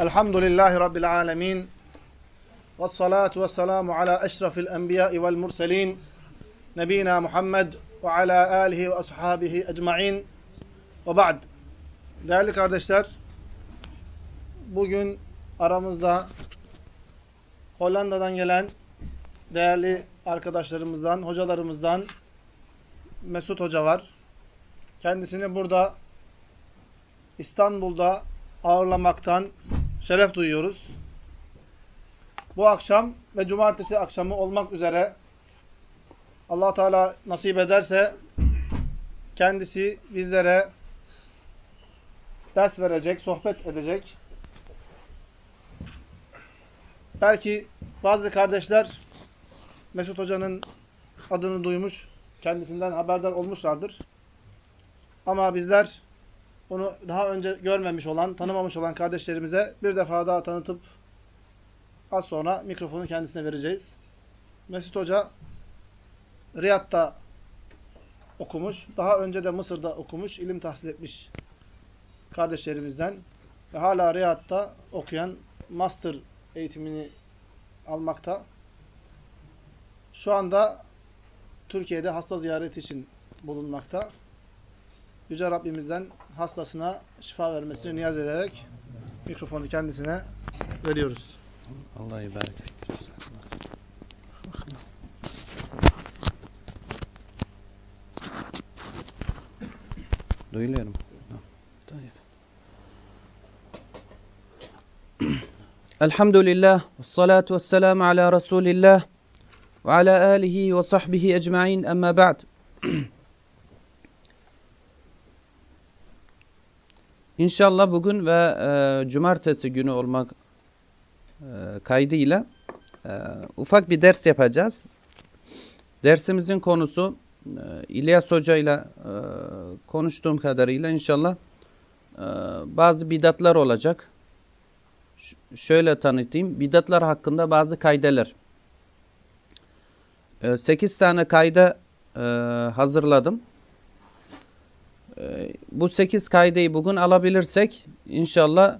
Elhamdülillahi Rabbil alemin. Ve salatu ve selamu ala eşrafil enbiya'i vel murselin. Nebina Muhammed ve ala alihi ve ashabihi ecma'in. Ve ba'd. Değerli kardeşler, bugün aramızda Hollanda'dan gelen değerli arkadaşlarımızdan, hocalarımızdan Mesut Hoca var. Kendisini burada İstanbul'da ağırlamaktan şeref duyuyoruz. Bu akşam ve cumartesi akşamı olmak üzere allah Teala nasip ederse kendisi bizlere ders verecek, sohbet edecek. Belki bazı kardeşler Mesut Hoca'nın adını duymuş, kendisinden haberdar olmuşlardır. Ama bizler onu daha önce görmemiş olan, tanımamış olan kardeşlerimize bir defa daha tanıtıp az sonra mikrofonu kendisine vereceğiz. Mesut Hoca Riyad'da okumuş. Daha önce de Mısır'da okumuş, ilim tahsil etmiş kardeşlerimizden ve hala Riyad'da okuyan master eğitimini almakta. Şu anda Türkiye'de hasta ziyareti için bulunmakta. Yüce Rabbimizden hastasına şifa vermesini niyaz ederek mikrofonu kendisine veriyoruz. Allah ibaret Duyuluyor mu? Elhamdülillah ve salatu ve selamu ala Resulillah ve ala alihi ve sahbihi ecma'in emma ba'd. İnşallah bugün ve e, cumartesi günü olmak e, kaydıyla e, ufak bir ders yapacağız. Dersimizin konusu e, İlyas Hoca ile konuştuğum kadarıyla inşallah e, bazı bidatlar olacak. Ş şöyle tanıtayım. Bidatlar hakkında bazı kaydeler. E, 8 tane kayda e, hazırladım. E, bu 8 kaydeyi bugün alabilirsek inşallah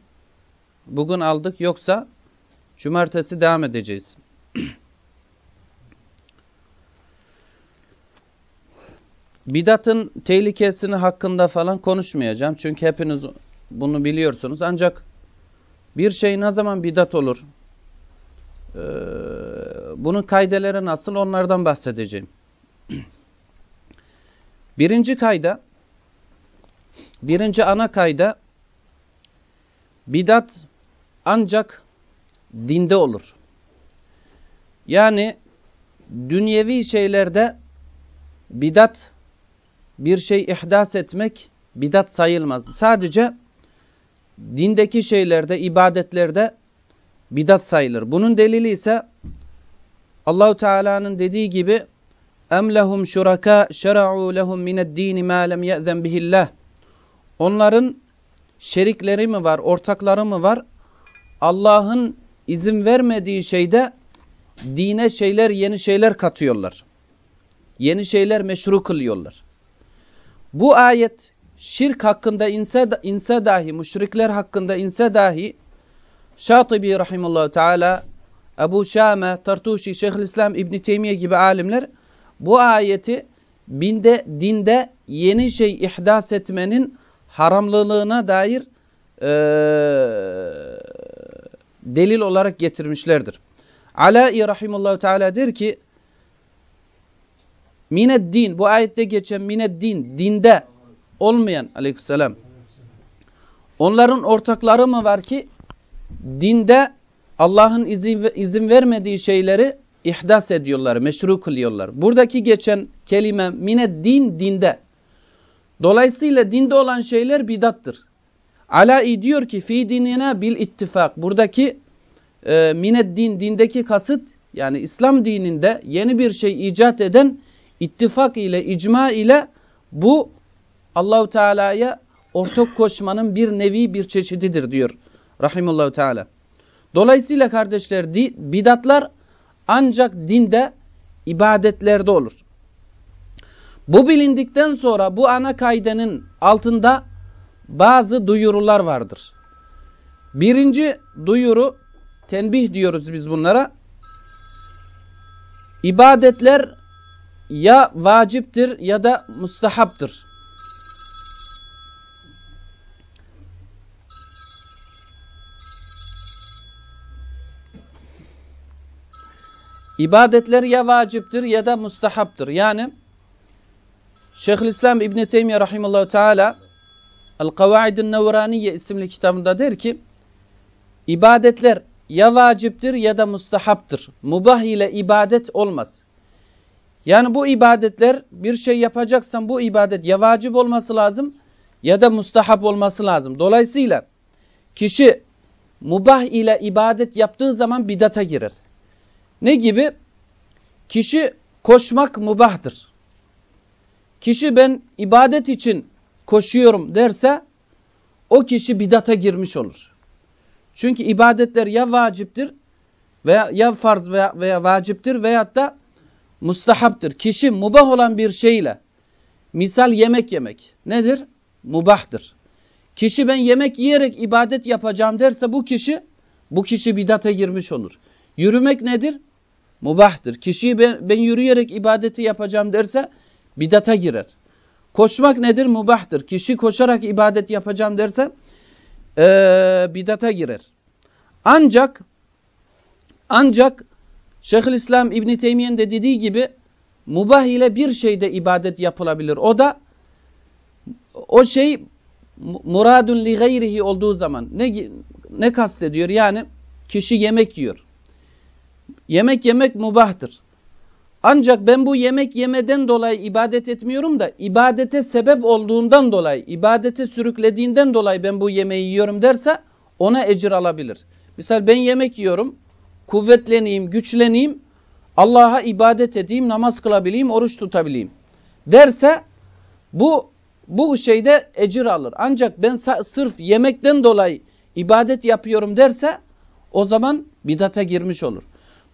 bugün aldık yoksa cumartesi devam edeceğiz. Bidatın tehlikesini hakkında falan konuşmayacağım. Çünkü hepiniz bunu biliyorsunuz. Ancak bir şey ne zaman bidat olur? Ee, bunun kaydeleri nasıl? Onlardan bahsedeceğim. Birinci kayda, birinci ana kayda bidat ancak dinde olur. Yani dünyevi şeylerde bidat bir şey ihdas etmek bidat sayılmaz. Sadece dindeki şeylerde, ibadetlerde bidat sayılır. Bunun delili ise Allahu Teala'nın dediği gibi em lehum şuraka şer'u lehum mined-din ma lem ye'zen bihillah. Onların şerikleri mi var, ortakları mı var? Allah'ın izin vermediği şeyde dine şeyler, yeni şeyler katıyorlar. Yeni şeyler meşru kılıyorlar. Bu ayet şirk hakkında inse, inse dahi, müşrikler hakkında inse dahi Şatibi rahimullahu teala, Ebu Şame, Tartuşi, Şeyhülislam İbn Teymiye gibi alimler bu ayeti binde, dinde yeni şey ihdas etmenin haramlılığına dair e, delil olarak getirmişlerdir. Alai rahimullahu teala der ki mined din bu ayette geçen mined din dinde olmayan aleykümselam onların ortakları mı var ki dinde Allah'ın izin, izin vermediği şeyleri ihdas ediyorlar, meşru kılıyorlar. Buradaki geçen kelime mined din dinde. Dolayısıyla dinde olan şeyler bidattır. Alai diyor ki fi dinine bil ittifak. Buradaki e, mined din dindeki kasıt yani İslam dininde yeni bir şey icat eden ittifak ile icma ile bu Allahu Teala'ya ortak koşmanın bir nevi bir çeşididir diyor rahimullahu teala. Dolayısıyla kardeşler bidatlar ancak dinde ibadetlerde olur. Bu bilindikten sonra bu ana kaydenin altında bazı duyurular vardır. Birinci duyuru, tenbih diyoruz biz bunlara. İbadetler ya vaciptir ya da mustahaptır. İbadetler ya vaciptir ya da mustahaptır. Yani Şeyhülislam İbn Teymiyye rahimehullahü teala El-Kavaidun Nevraniye isimli kitabında der ki ibadetler ya vaciptir ya da mustahaptır. Mubah ile ibadet olmaz. Yani bu ibadetler bir şey yapacaksan bu ibadet ya vacip olması lazım ya da mustahap olması lazım. Dolayısıyla kişi mubah ile ibadet yaptığı zaman bidata girer. Ne gibi? Kişi koşmak mubahtır. Kişi ben ibadet için koşuyorum derse o kişi bidata girmiş olur. Çünkü ibadetler ya vaciptir veya ya farz veya, veya vaciptir veyahut da mustahaptır. Kişi mubah olan bir şeyle misal yemek yemek nedir? Mubahtır. Kişi ben yemek yiyerek ibadet yapacağım derse bu kişi bu kişi bidata girmiş olur. Yürümek nedir? Mubahtır. Kişi ben, ben yürüyerek ibadeti yapacağım derse bidata girer. Koşmak nedir? Mubahtır. Kişi koşarak ibadet yapacağım derse ee, bidata girer. Ancak ancak Şeyhülislam İbn Teymiye'nin de dediği gibi mubah ile bir şeyde ibadet yapılabilir. O da o şey muradun li gayrihi olduğu zaman ne ne kastediyor? Yani kişi yemek yiyor. Yemek yemek mubahtır. Ancak ben bu yemek yemeden dolayı ibadet etmiyorum da ibadete sebep olduğundan dolayı, ibadete sürüklediğinden dolayı ben bu yemeği yiyorum derse ona ecir alabilir. Misal ben yemek yiyorum, kuvvetleneyim, güçleneyim, Allah'a ibadet edeyim, namaz kılabileyim, oruç tutabileyim derse bu bu şeyde ecir alır. Ancak ben sırf yemekten dolayı ibadet yapıyorum derse o zaman bidata girmiş olur.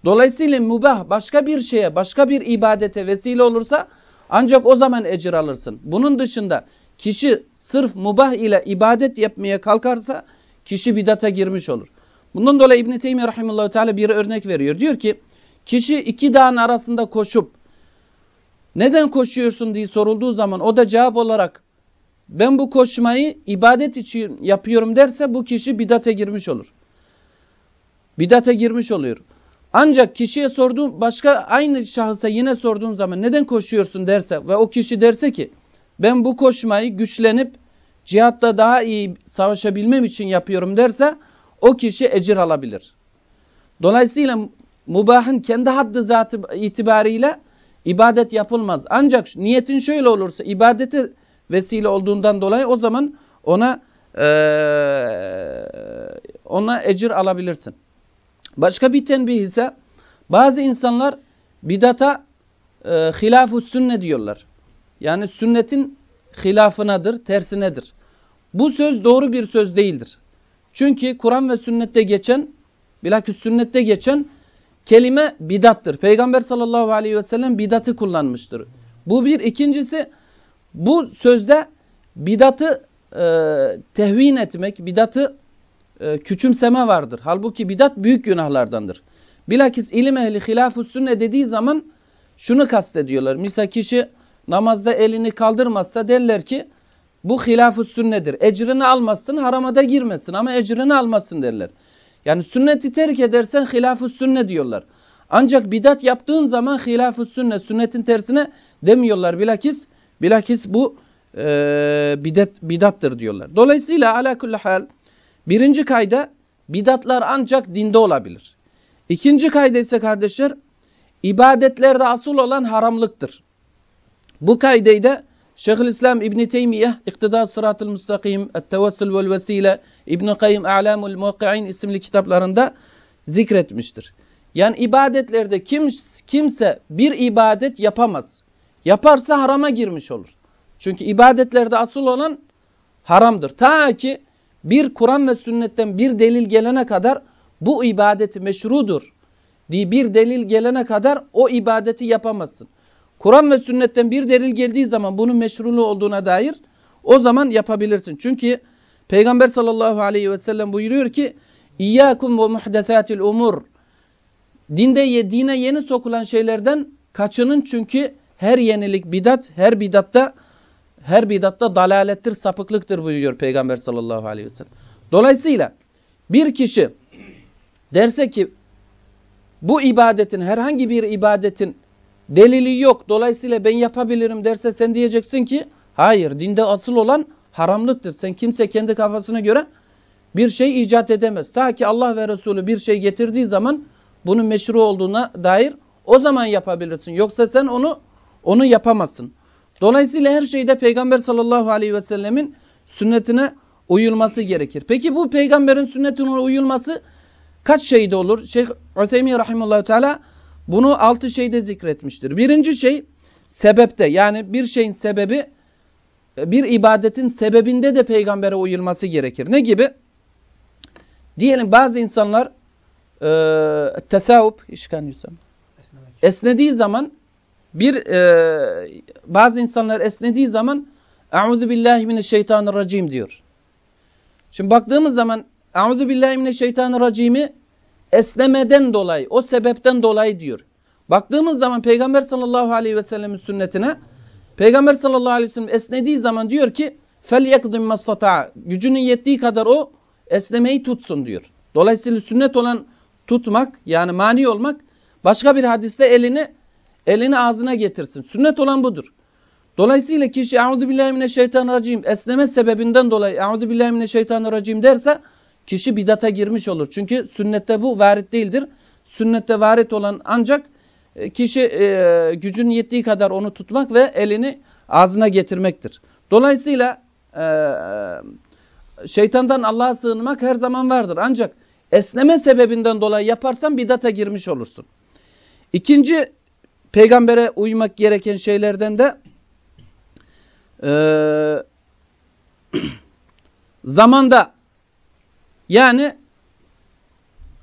Dolayısıyla mübah başka bir şeye, başka bir ibadete vesile olursa ancak o zaman ecir alırsın. Bunun dışında kişi sırf mubah ile ibadet yapmaya kalkarsa kişi bidata girmiş olur. Bundan dolayı İbn Teymiyye rahimehullah teala bir örnek veriyor. Diyor ki kişi iki dağın arasında koşup neden koşuyorsun diye sorulduğu zaman o da cevap olarak ben bu koşmayı ibadet için yapıyorum derse bu kişi bidata girmiş olur. Bidata girmiş oluyor. Ancak kişiye sorduğun başka aynı şahısa yine sorduğun zaman neden koşuyorsun derse ve o kişi derse ki ben bu koşmayı güçlenip cihatta daha iyi savaşabilmem için yapıyorum derse o kişi ecir alabilir. Dolayısıyla mubahın kendi haddi zatı itibariyle ibadet yapılmaz. Ancak niyetin şöyle olursa ibadete vesile olduğundan dolayı o zaman ona ee, ona ecir alabilirsin. Başka bir tenbih ise bazı insanlar bidata e, hilaf sünne diyorlar. Yani sünnetin hilafınadır, tersinedir. Bu söz doğru bir söz değildir. Çünkü Kur'an ve sünnette geçen, bilakis sünnette geçen kelime bidattır. Peygamber sallallahu aleyhi ve sellem bidatı kullanmıştır. Bu bir. ikincisi bu sözde bidatı e, tehvin etmek, bidatı e, küçümseme vardır. Halbuki bidat büyük günahlardandır. Bilakis ilim ehli hilaf-ı sünne dediği zaman şunu kastediyorlar. Misal kişi namazda elini kaldırmazsa derler ki bu hilaf-ı sünnedir. Ecrini almazsın harama da girmesin ama ecrini almasın derler. Yani sünneti terk edersen hilaf-ı sünne diyorlar. Ancak bidat yaptığın zaman hilaf-ı sünne, sünnetin tersine demiyorlar. Bilakis bilakis bu e, bidat, bidattır diyorlar. Dolayısıyla ala kulli hal Birinci kayda bidatlar ancak dinde olabilir. İkinci kayda ise kardeşler ibadetlerde asıl olan haramlıktır. Bu kaydayı da Şeyhülislam İbn Teymiye İktida Sıratül Müstakim, Et-Tevessül vel Vesile, İbn Kayyim A'lamul Muqin isimli kitaplarında zikretmiştir. Yani ibadetlerde kim, kimse bir ibadet yapamaz. Yaparsa harama girmiş olur. Çünkü ibadetlerde asıl olan haramdır. Ta ki bir Kur'an ve sünnetten bir delil gelene kadar bu ibadeti meşrudur diye bir delil gelene kadar o ibadeti yapamazsın. Kur'an ve sünnetten bir delil geldiği zaman bunun meşrulu olduğuna dair o zaman yapabilirsin. Çünkü Peygamber sallallahu aleyhi ve sellem buyuruyor ki İyyâkum ve muhdesatil umur Dinde, dine yeni sokulan şeylerden kaçının çünkü her yenilik bidat, her bidatta her bidatta dalalettir, sapıklıktır buyuruyor Peygamber sallallahu aleyhi ve sellem. Dolayısıyla bir kişi derse ki bu ibadetin herhangi bir ibadetin delili yok dolayısıyla ben yapabilirim derse sen diyeceksin ki hayır dinde asıl olan haramlıktır. Sen kimse kendi kafasına göre bir şey icat edemez. Ta ki Allah ve Resulü bir şey getirdiği zaman bunun meşru olduğuna dair o zaman yapabilirsin. Yoksa sen onu onu yapamazsın. Dolayısıyla her şeyde Peygamber sallallahu aleyhi ve sellemin sünnetine uyulması gerekir. Peki bu peygamberin sünnetine uyulması kaç şeyde olur? Şeyh Üseymin rahimullahu teala bunu altı şeyde zikretmiştir. Birinci şey sebepte yani bir şeyin sebebi bir ibadetin sebebinde de peygambere uyulması gerekir. Ne gibi? Diyelim bazı insanlar e, tesavvuf esnediği zaman bir e, bazı insanlar esnediği zaman Euzu billahi mineşşeytanirracim diyor. Şimdi baktığımız zaman Euzu billahi mineşşeytanirracimi esnemeden dolayı, o sebepten dolayı diyor. Baktığımız zaman Peygamber sallallahu aleyhi ve sellemin sünnetine Peygamber sallallahu aleyhi ve sellem esnediği zaman diyor ki yakdim mastata gücünün yettiği kadar o esnemeyi tutsun diyor. Dolayısıyla sünnet olan tutmak yani mani olmak başka bir hadiste elini elini ağzına getirsin. Sünnet olan budur. Dolayısıyla kişi Euzu billahi mineşşeytanirracim esneme sebebinden dolayı Euzu billahi mineşşeytanirracim derse kişi bidata girmiş olur. Çünkü sünnette bu varit değildir. Sünnette varit olan ancak e, kişi e, gücün yettiği kadar onu tutmak ve elini ağzına getirmektir. Dolayısıyla e, şeytandan Allah'a sığınmak her zaman vardır. Ancak esneme sebebinden dolayı yaparsan bidata girmiş olursun. İkinci peygambere uymak gereken şeylerden de e, zamanda yani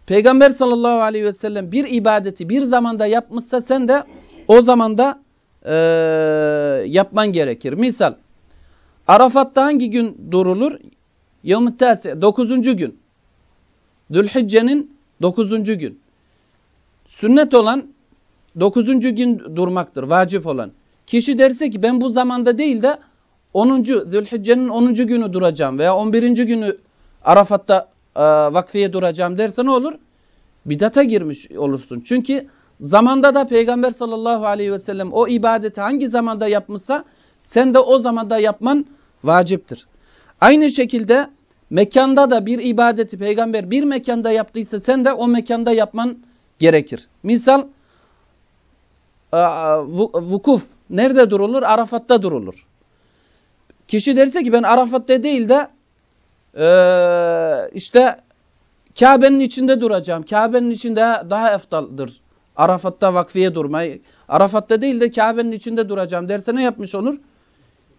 Peygamber sallallahu aleyhi ve sellem bir ibadeti bir zamanda yapmışsa sen de o zamanda e, yapman gerekir. Misal Arafat'ta hangi gün durulur? Yevmü Tasi, 9. gün. Dülhicce'nin 9. gün. Sünnet olan 9. gün durmaktır, vacip olan. Kişi derse ki ben bu zamanda değil de 10. Zülhicce'nin 10. günü duracağım veya 11. günü Arafat'ta e, vakfiye duracağım derse ne olur? Bidata girmiş olursun. Çünkü zamanda da Peygamber sallallahu aleyhi ve sellem o ibadeti hangi zamanda yapmışsa sen de o zamanda yapman vaciptir. Aynı şekilde mekanda da bir ibadeti peygamber bir mekanda yaptıysa sen de o mekanda yapman gerekir. Misal vukuf nerede durulur? Arafat'ta durulur. Kişi derse ki ben Arafat'ta değil de işte Kabe'nin içinde duracağım. Kabe'nin içinde daha eftaldır. Arafat'ta vakfiye durmayı. Arafat'ta değil de Kabe'nin içinde duracağım derse ne yapmış olur?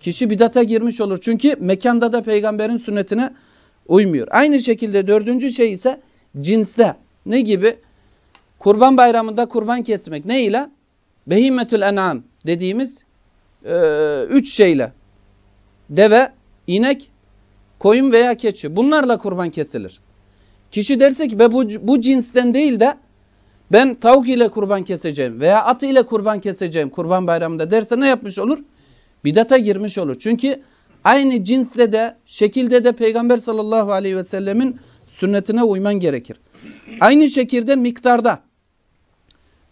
Kişi bidata girmiş olur. Çünkü mekanda da peygamberin sünnetine uymuyor. Aynı şekilde dördüncü şey ise cinste. Ne gibi? Kurban bayramında kurban kesmek. Ne ile? Behimetül en'am dediğimiz e, üç şeyle. Deve, inek, koyun veya keçi. Bunlarla kurban kesilir. Kişi derse ki bu, bu cinsten değil de ben tavuk ile kurban keseceğim veya at ile kurban keseceğim kurban bayramında derse ne yapmış olur? Bidata girmiş olur. Çünkü aynı cinsle de şekilde de Peygamber sallallahu aleyhi ve sellemin sünnetine uyman gerekir. Aynı şekilde miktarda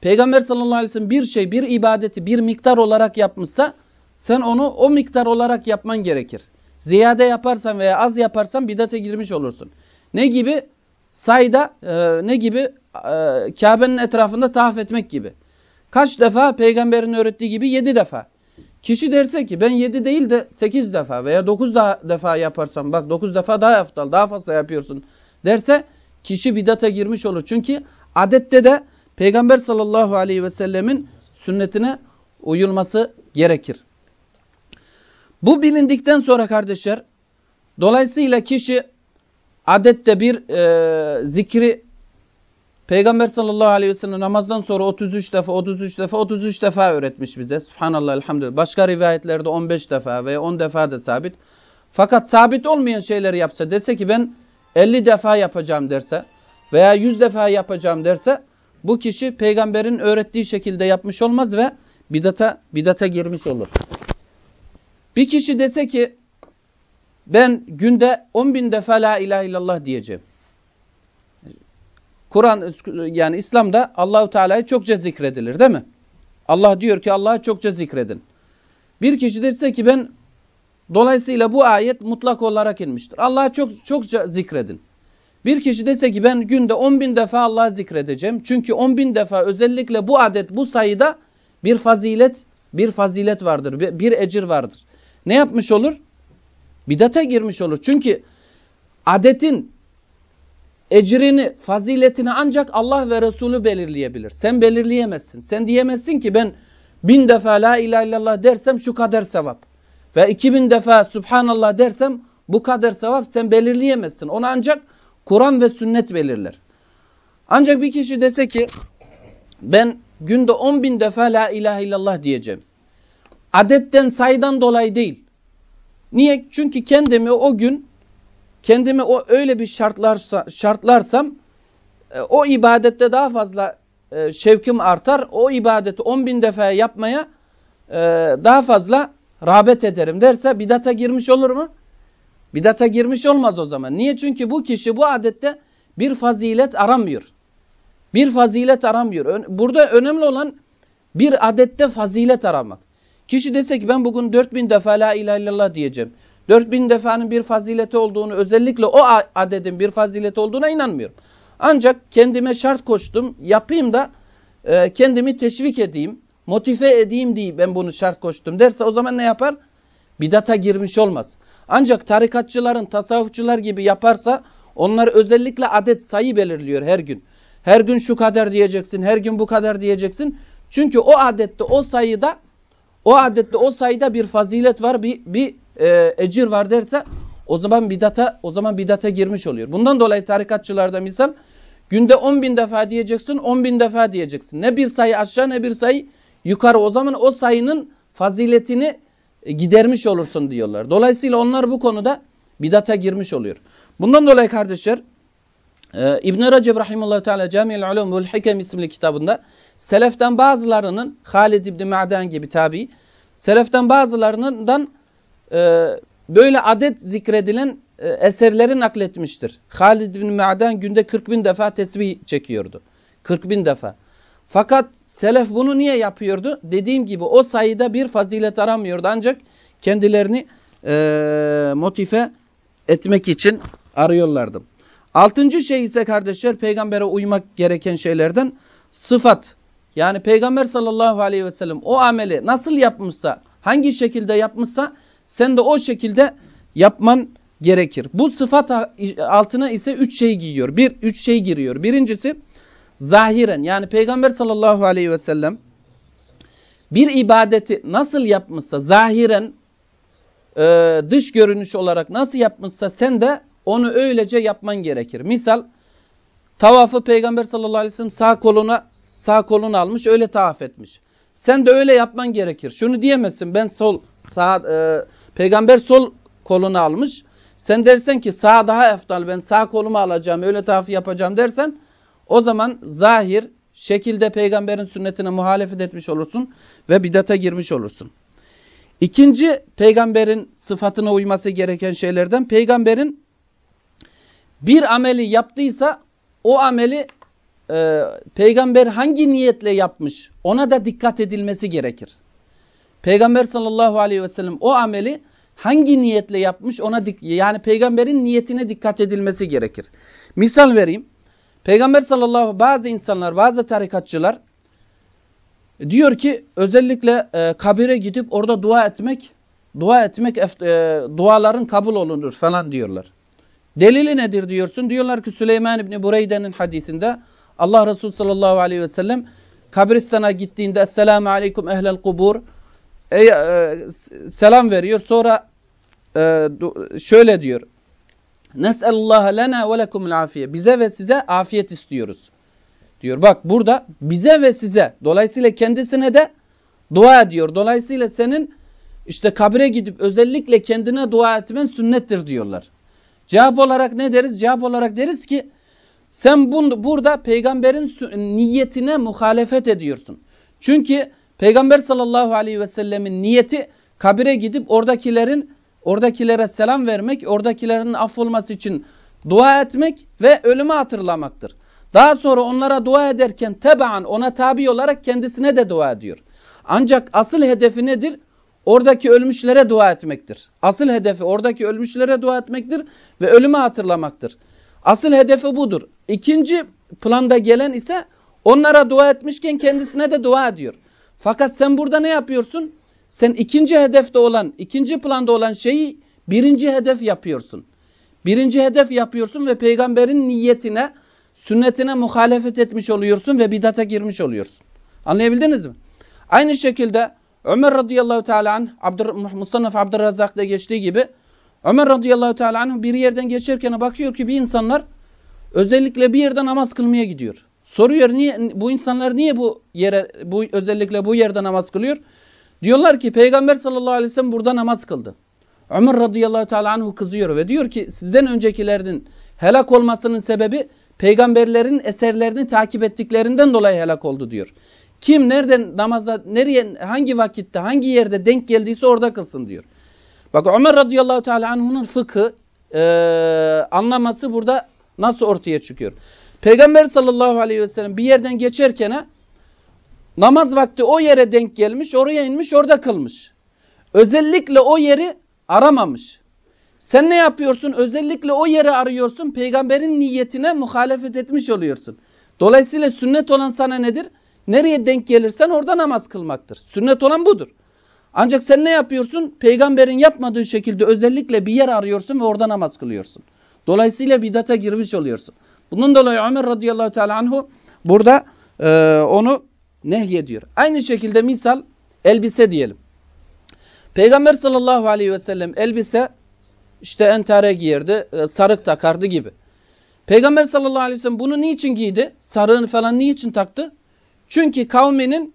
Peygamber sallallahu aleyhi ve sellem bir şey, bir ibadeti bir miktar olarak yapmışsa sen onu o miktar olarak yapman gerekir. Ziyade yaparsan veya az yaparsan bidate girmiş olursun. Ne gibi? Sayda e, ne gibi? E, Kabe'nin etrafında tavaf etmek gibi. Kaç defa peygamberin öğrettiği gibi? Yedi defa. Kişi derse ki ben yedi değil de sekiz defa veya dokuz defa yaparsam bak dokuz defa daha eftal daha fazla yapıyorsun derse kişi bidata girmiş olur. Çünkü adette de Peygamber sallallahu aleyhi ve sellemin sünnetine uyulması gerekir. Bu bilindikten sonra kardeşler dolayısıyla kişi adette bir e, zikri Peygamber sallallahu aleyhi ve sellem namazdan sonra 33 defa, 33 defa, 33 defa öğretmiş bize. Subhanallah, elhamdülillah. Başka rivayetlerde 15 defa veya 10 defa da sabit. Fakat sabit olmayan şeyleri yapsa dese ki ben 50 defa yapacağım derse veya 100 defa yapacağım derse bu kişi peygamberin öğrettiği şekilde yapmış olmaz ve bidata, bidata girmiş olur. Bir kişi dese ki ben günde 10 bin defa la ilahe illallah diyeceğim. Kur'an yani İslam'da Allahu Teala'yı çokça zikredilir değil mi? Allah diyor ki Allah'ı çokça zikredin. Bir kişi dese ki ben dolayısıyla bu ayet mutlak olarak inmiştir. Allah'ı çok çokça zikredin. Bir kişi dese ki ben günde 10 bin defa Allah'ı zikredeceğim. Çünkü 10 bin defa özellikle bu adet bu sayıda bir fazilet bir fazilet vardır. Bir, ecir vardır. Ne yapmış olur? Bidata girmiş olur. Çünkü adetin ecrini, faziletini ancak Allah ve Resulü belirleyebilir. Sen belirleyemezsin. Sen diyemezsin ki ben bin defa la ilahe illallah dersem şu kadar sevap. Ve iki bin defa subhanallah dersem bu kadar sevap sen belirleyemezsin. Onu ancak Kur'an ve sünnet belirler. Ancak bir kişi dese ki ben günde on bin defa la ilahe illallah diyeceğim. Adetten sayıdan dolayı değil. Niye? Çünkü kendimi o gün kendimi o öyle bir şartlarsa, şartlarsam e, o ibadette daha fazla e, şevkim artar. O ibadeti 10 bin defa yapmaya e, daha fazla rağbet ederim derse bidata girmiş olur mu? Bidata girmiş olmaz o zaman. Niye? Çünkü bu kişi bu adette bir fazilet aramıyor. Bir fazilet aramıyor. Burada önemli olan bir adette fazilet aramak. Kişi dese ki ben bugün 4000 defa la ilahe illallah diyeceğim. 4000 defanın bir fazileti olduğunu özellikle o adedin bir fazileti olduğuna inanmıyorum. Ancak kendime şart koştum yapayım da e, kendimi teşvik edeyim, motive edeyim diye ben bunu şart koştum derse o zaman ne yapar? Bidata girmiş olmaz. Ancak tarikatçıların, tasavvufçular gibi yaparsa onlar özellikle adet sayı belirliyor her gün. Her gün şu kadar diyeceksin, her gün bu kadar diyeceksin. Çünkü o adette, o sayıda, o adette, o sayıda bir fazilet var, bir, bir e, ecir var derse o zaman bidata o zaman bidata girmiş oluyor. Bundan dolayı tarikatçılarda misal günde 10 bin defa diyeceksin 10 bin defa diyeceksin. Ne bir sayı aşağı ne bir sayı yukarı o zaman o sayının faziletini gidermiş olursun diyorlar. Dolayısıyla onlar bu konuda bidata girmiş oluyor. Bundan dolayı kardeşler e, İbn-i Recep Rahimullah Teala Cami'l Ulum vel Hikem isimli kitabında Seleften bazılarının Halid İbni Ma'dan gibi tabi Seleften bazılarından e, böyle adet zikredilen e, eserleri nakletmiştir. Halid bin Ma'dan günde 40 bin defa tesbih çekiyordu. 40 bin defa. Fakat selef bunu niye yapıyordu? Dediğim gibi o sayıda bir fazilet aramıyordu ancak kendilerini e, motive etmek için arıyorlardı. Altıncı şey ise kardeşler peygambere uymak gereken şeylerden sıfat. Yani peygamber sallallahu aleyhi ve sellem o ameli nasıl yapmışsa, hangi şekilde yapmışsa sen de o şekilde yapman gerekir. Bu sıfat altına ise üç şey giyiyor. Bir, üç şey giriyor. Birincisi zahiren yani Peygamber sallallahu aleyhi ve sellem bir ibadeti nasıl yapmışsa zahiren e, dış görünüş olarak nasıl yapmışsa sen de onu öylece yapman gerekir. Misal tavafı Peygamber sallallahu aleyhi ve sellem sağ koluna sağ kolunu almış öyle tavaf etmiş. Sen de öyle yapman gerekir. Şunu diyemezsin ben sol sağ e, peygamber sol kolunu almış. Sen dersen ki sağ daha eftal ben sağ kolumu alacağım öyle tavaf yapacağım dersen o zaman zahir şekilde peygamberin sünnetine muhalefet etmiş olursun ve bidata girmiş olursun. İkinci peygamberin sıfatına uyması gereken şeylerden peygamberin bir ameli yaptıysa o ameli e, peygamber hangi niyetle yapmış ona da dikkat edilmesi gerekir. Peygamber sallallahu aleyhi ve sellem o ameli hangi niyetle yapmış ona yani peygamberin niyetine dikkat edilmesi gerekir. Misal vereyim. Peygamber sallallahu bazı insanlar bazı tarikatçılar diyor ki özellikle e, kabire gidip orada dua etmek dua etmek e, duaların kabul olunur falan diyorlar. Delili nedir diyorsun? Diyorlar ki Süleyman İbni Bureyde'nin hadisinde Allah Resulü sallallahu aleyhi ve sellem kabristana gittiğinde Esselamu aleyküm ehlel kubur e, e, selam veriyor. Sonra e, şöyle diyor. Nes'elullaha lena ve lekumul afiye. Bize ve size afiyet istiyoruz. Diyor bak burada bize ve size. Dolayısıyla kendisine de dua ediyor. Dolayısıyla senin işte kabre gidip özellikle kendine dua etmen sünnettir diyorlar. Cevap olarak ne deriz? Cevap olarak deriz ki sen bunu, burada peygamberin niyetine muhalefet ediyorsun. Çünkü peygamber sallallahu aleyhi ve sellemin niyeti kabire gidip oradakilerin oradakilere selam vermek, oradakilerin affolması için dua etmek ve ölümü hatırlamaktır. Daha sonra onlara dua ederken tebaan ona tabi olarak kendisine de dua ediyor. Ancak asıl hedefi nedir? Oradaki ölmüşlere dua etmektir. Asıl hedefi oradaki ölmüşlere dua etmektir ve ölümü hatırlamaktır. Asıl hedefi budur. İkinci planda gelen ise onlara dua etmişken kendisine de dua ediyor. Fakat sen burada ne yapıyorsun? Sen ikinci hedefte olan, ikinci planda olan şeyi birinci hedef yapıyorsun. Birinci hedef yapıyorsun ve peygamberin niyetine, sünnetine muhalefet etmiş oluyorsun ve bidata girmiş oluyorsun. Anlayabildiniz mi? Aynı şekilde Ömer radıyallahu teala anh, Abdur, Musannaf Abdurrazzak'ta geçtiği gibi Ömer radıyallahu teala anh bir yerden geçerken bakıyor ki bir insanlar özellikle bir yerde namaz kılmaya gidiyor. Soruyor niye bu insanlar niye bu yere bu özellikle bu yerde namaz kılıyor? Diyorlar ki Peygamber sallallahu aleyhi ve sellem burada namaz kıldı. Ömer radıyallahu teala anhu kızıyor ve diyor ki sizden öncekilerin helak olmasının sebebi peygamberlerin eserlerini takip ettiklerinden dolayı helak oldu diyor. Kim nereden namaza, nereye, hangi vakitte, hangi yerde denk geldiyse orada kılsın diyor. Bak Ömer radıyallahu teala anh'unun fıkı e, anlaması burada nasıl ortaya çıkıyor? Peygamber sallallahu aleyhi ve sellem bir yerden geçerken namaz vakti o yere denk gelmiş, oraya inmiş, orada kılmış. Özellikle o yeri aramamış. Sen ne yapıyorsun? Özellikle o yeri arıyorsun. Peygamberin niyetine muhalefet etmiş oluyorsun. Dolayısıyla sünnet olan sana nedir? Nereye denk gelirsen orada namaz kılmaktır. Sünnet olan budur. Ancak sen ne yapıyorsun? Peygamberin yapmadığı şekilde özellikle bir yer arıyorsun ve orada namaz kılıyorsun. Dolayısıyla bidata girmiş oluyorsun. Bunun dolayı Ömer radıyallahu teala anhu burada e, onu nehyediyor. Aynı şekilde misal elbise diyelim. Peygamber sallallahu aleyhi ve sellem elbise işte entare giyerdi, e, sarık takardı gibi. Peygamber sallallahu aleyhi ve sellem bunu niçin giydi? Sarığını falan niçin taktı? Çünkü kavminin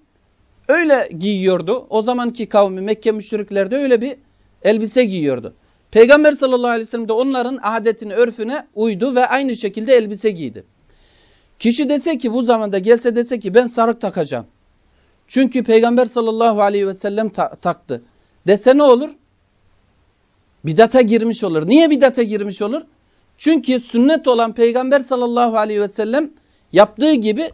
öyle giyiyordu. O zamanki kavmi Mekke müşrikleri de öyle bir elbise giyiyordu. Peygamber sallallahu aleyhi ve sellem de onların adetine, örfüne uydu ve aynı şekilde elbise giydi. Kişi dese ki bu zamanda gelse dese ki ben sarık takacağım. Çünkü Peygamber sallallahu aleyhi ve sellem ta taktı. Dese ne olur? Bidata girmiş olur. Niye bidata girmiş olur? Çünkü sünnet olan Peygamber sallallahu aleyhi ve sellem yaptığı gibi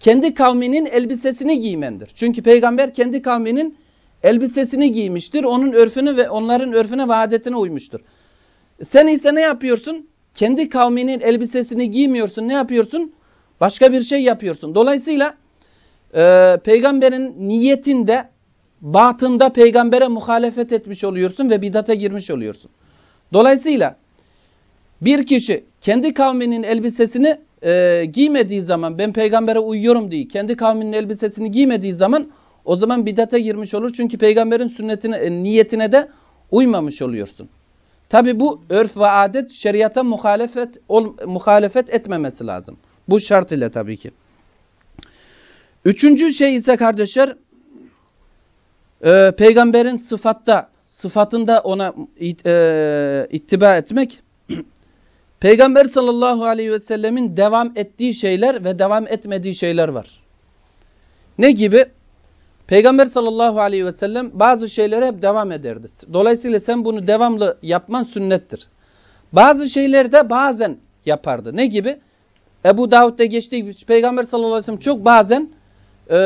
kendi kavminin elbisesini giymendir. Çünkü peygamber kendi kavminin elbisesini giymiştir. Onun örfünü ve onların örfüne ve adetine uymuştur. Sen ise ne yapıyorsun? Kendi kavminin elbisesini giymiyorsun. Ne yapıyorsun? Başka bir şey yapıyorsun. Dolayısıyla e, peygamberin niyetinde, batında peygambere muhalefet etmiş oluyorsun ve bidata girmiş oluyorsun. Dolayısıyla bir kişi kendi kavminin elbisesini e, giymediği zaman ben peygambere uyuyorum diye kendi kavminin elbisesini giymediği zaman o zaman bidata girmiş olur. Çünkü peygamberin sünnetine, e, niyetine de uymamış oluyorsun. Tabi bu örf ve adet şeriata muhalefet, ol, muhalefet etmemesi lazım. Bu şart ile tabii ki. Üçüncü şey ise kardeşler e, peygamberin sıfatta, sıfatında ona it, e, ittiba etmek Peygamber sallallahu aleyhi ve sellemin devam ettiği şeyler ve devam etmediği şeyler var. Ne gibi? Peygamber sallallahu aleyhi ve sellem bazı şeylere hep devam ederdi. Dolayısıyla sen bunu devamlı yapman sünnettir. Bazı şeyleri de bazen yapardı. Ne gibi? Ebu Davud'da geçtiği gibi Peygamber sallallahu aleyhi ve sellem çok bazen e,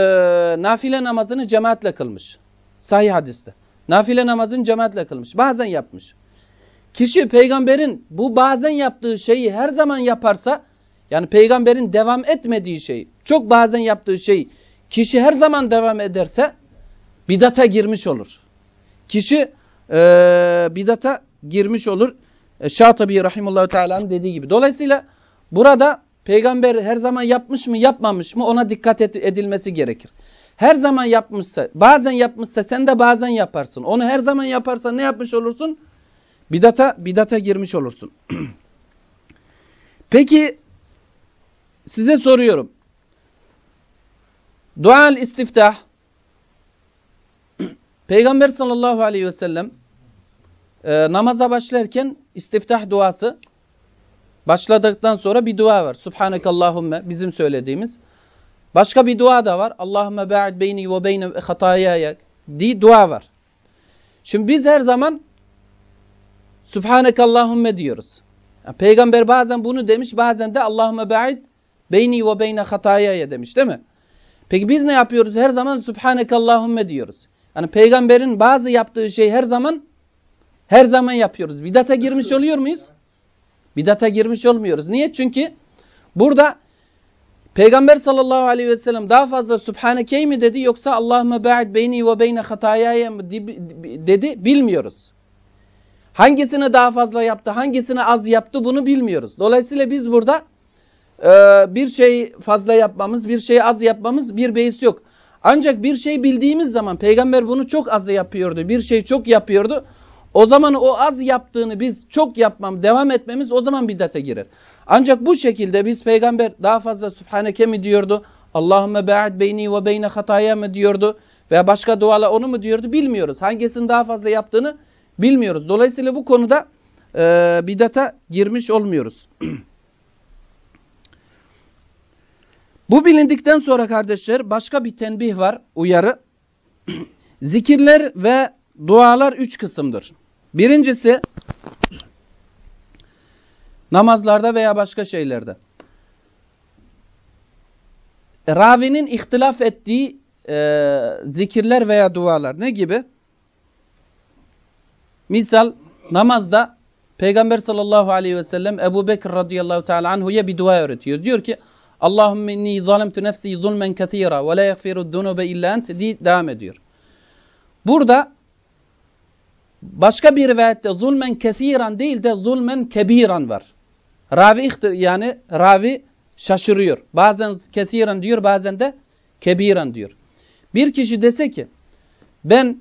nafile namazını cemaatle kılmış. Sahih hadiste. Nafile namazını cemaatle kılmış. Bazen yapmış. Kişi peygamberin bu bazen yaptığı şeyi her zaman yaparsa yani peygamberin devam etmediği şey çok bazen yaptığı şey kişi her zaman devam ederse bidata girmiş olur. Kişi e, bidata girmiş olur. E, Şatabi Rahimullahu Teala'nın dediği gibi. Dolayısıyla burada peygamber her zaman yapmış mı yapmamış mı ona dikkat edilmesi gerekir. Her zaman yapmışsa bazen yapmışsa sen de bazen yaparsın. Onu her zaman yaparsan ne yapmış olursun? Bidata, bidata girmiş olursun. Peki size soruyorum. Dual istiftah Peygamber sallallahu aleyhi ve sellem e, namaza başlarken istiftah duası başladıktan sonra bir dua var. Subhanekallahümme bizim söylediğimiz. Başka bir dua da var. Allahümme ba'd beyni ve beyne hatayaya diye dua var. Şimdi biz her zaman Subhanekallahümme diyoruz. Peygamber bazen bunu demiş bazen de Allahümme ba'd beyni ve beyne hatayaya demiş değil mi? Peki biz ne yapıyoruz? Her zaman Subhanekallahümme diyoruz. Yani peygamberin bazı yaptığı şey her zaman her zaman yapıyoruz. Bidata girmiş oluyor muyuz? Bidata girmiş olmuyoruz. Niye? Çünkü burada Peygamber sallallahu aleyhi ve sellem daha fazla Subhaneke mi dedi yoksa Allahümme ba'd beyni ve beyne hatayaya mı dedi bilmiyoruz. Hangisini daha fazla yaptı, hangisini az yaptı bunu bilmiyoruz. Dolayısıyla biz burada e, bir şey fazla yapmamız, bir şey az yapmamız bir beis yok. Ancak bir şey bildiğimiz zaman peygamber bunu çok az yapıyordu, bir şey çok yapıyordu. O zaman o az yaptığını biz çok yapmam, devam etmemiz o zaman biddate girer. Ancak bu şekilde biz peygamber daha fazla Subhaneke mi diyordu? Allahümme ba'd beyni ve beyne hataya mı diyordu? Veya başka dualar onu mu diyordu bilmiyoruz. Hangisini daha fazla yaptığını bilmiyoruz. Dolayısıyla bu konuda e, bidata girmiş olmuyoruz. bu bilindikten sonra kardeşler başka bir tenbih var, uyarı. Zikirler ve dualar üç kısımdır. Birincisi namazlarda veya başka şeylerde. Ravinin ihtilaf ettiği e, zikirler veya dualar ne gibi? Misal namazda Peygamber sallallahu aleyhi ve sellem Ebu Bekir radıyallahu teala anhuya bir dua öğretiyor. Diyor ki Allahümme inni zalimtu nefsi zulmen kathira ve la yagfiru dhunube illa ent diye devam ediyor. Burada Başka bir rivayette zulmen kesiran değil de zulmen kebiran var. Ravi yani ravi şaşırıyor. Bazen kesiran diyor bazen de kebiran diyor. Bir kişi dese ki ben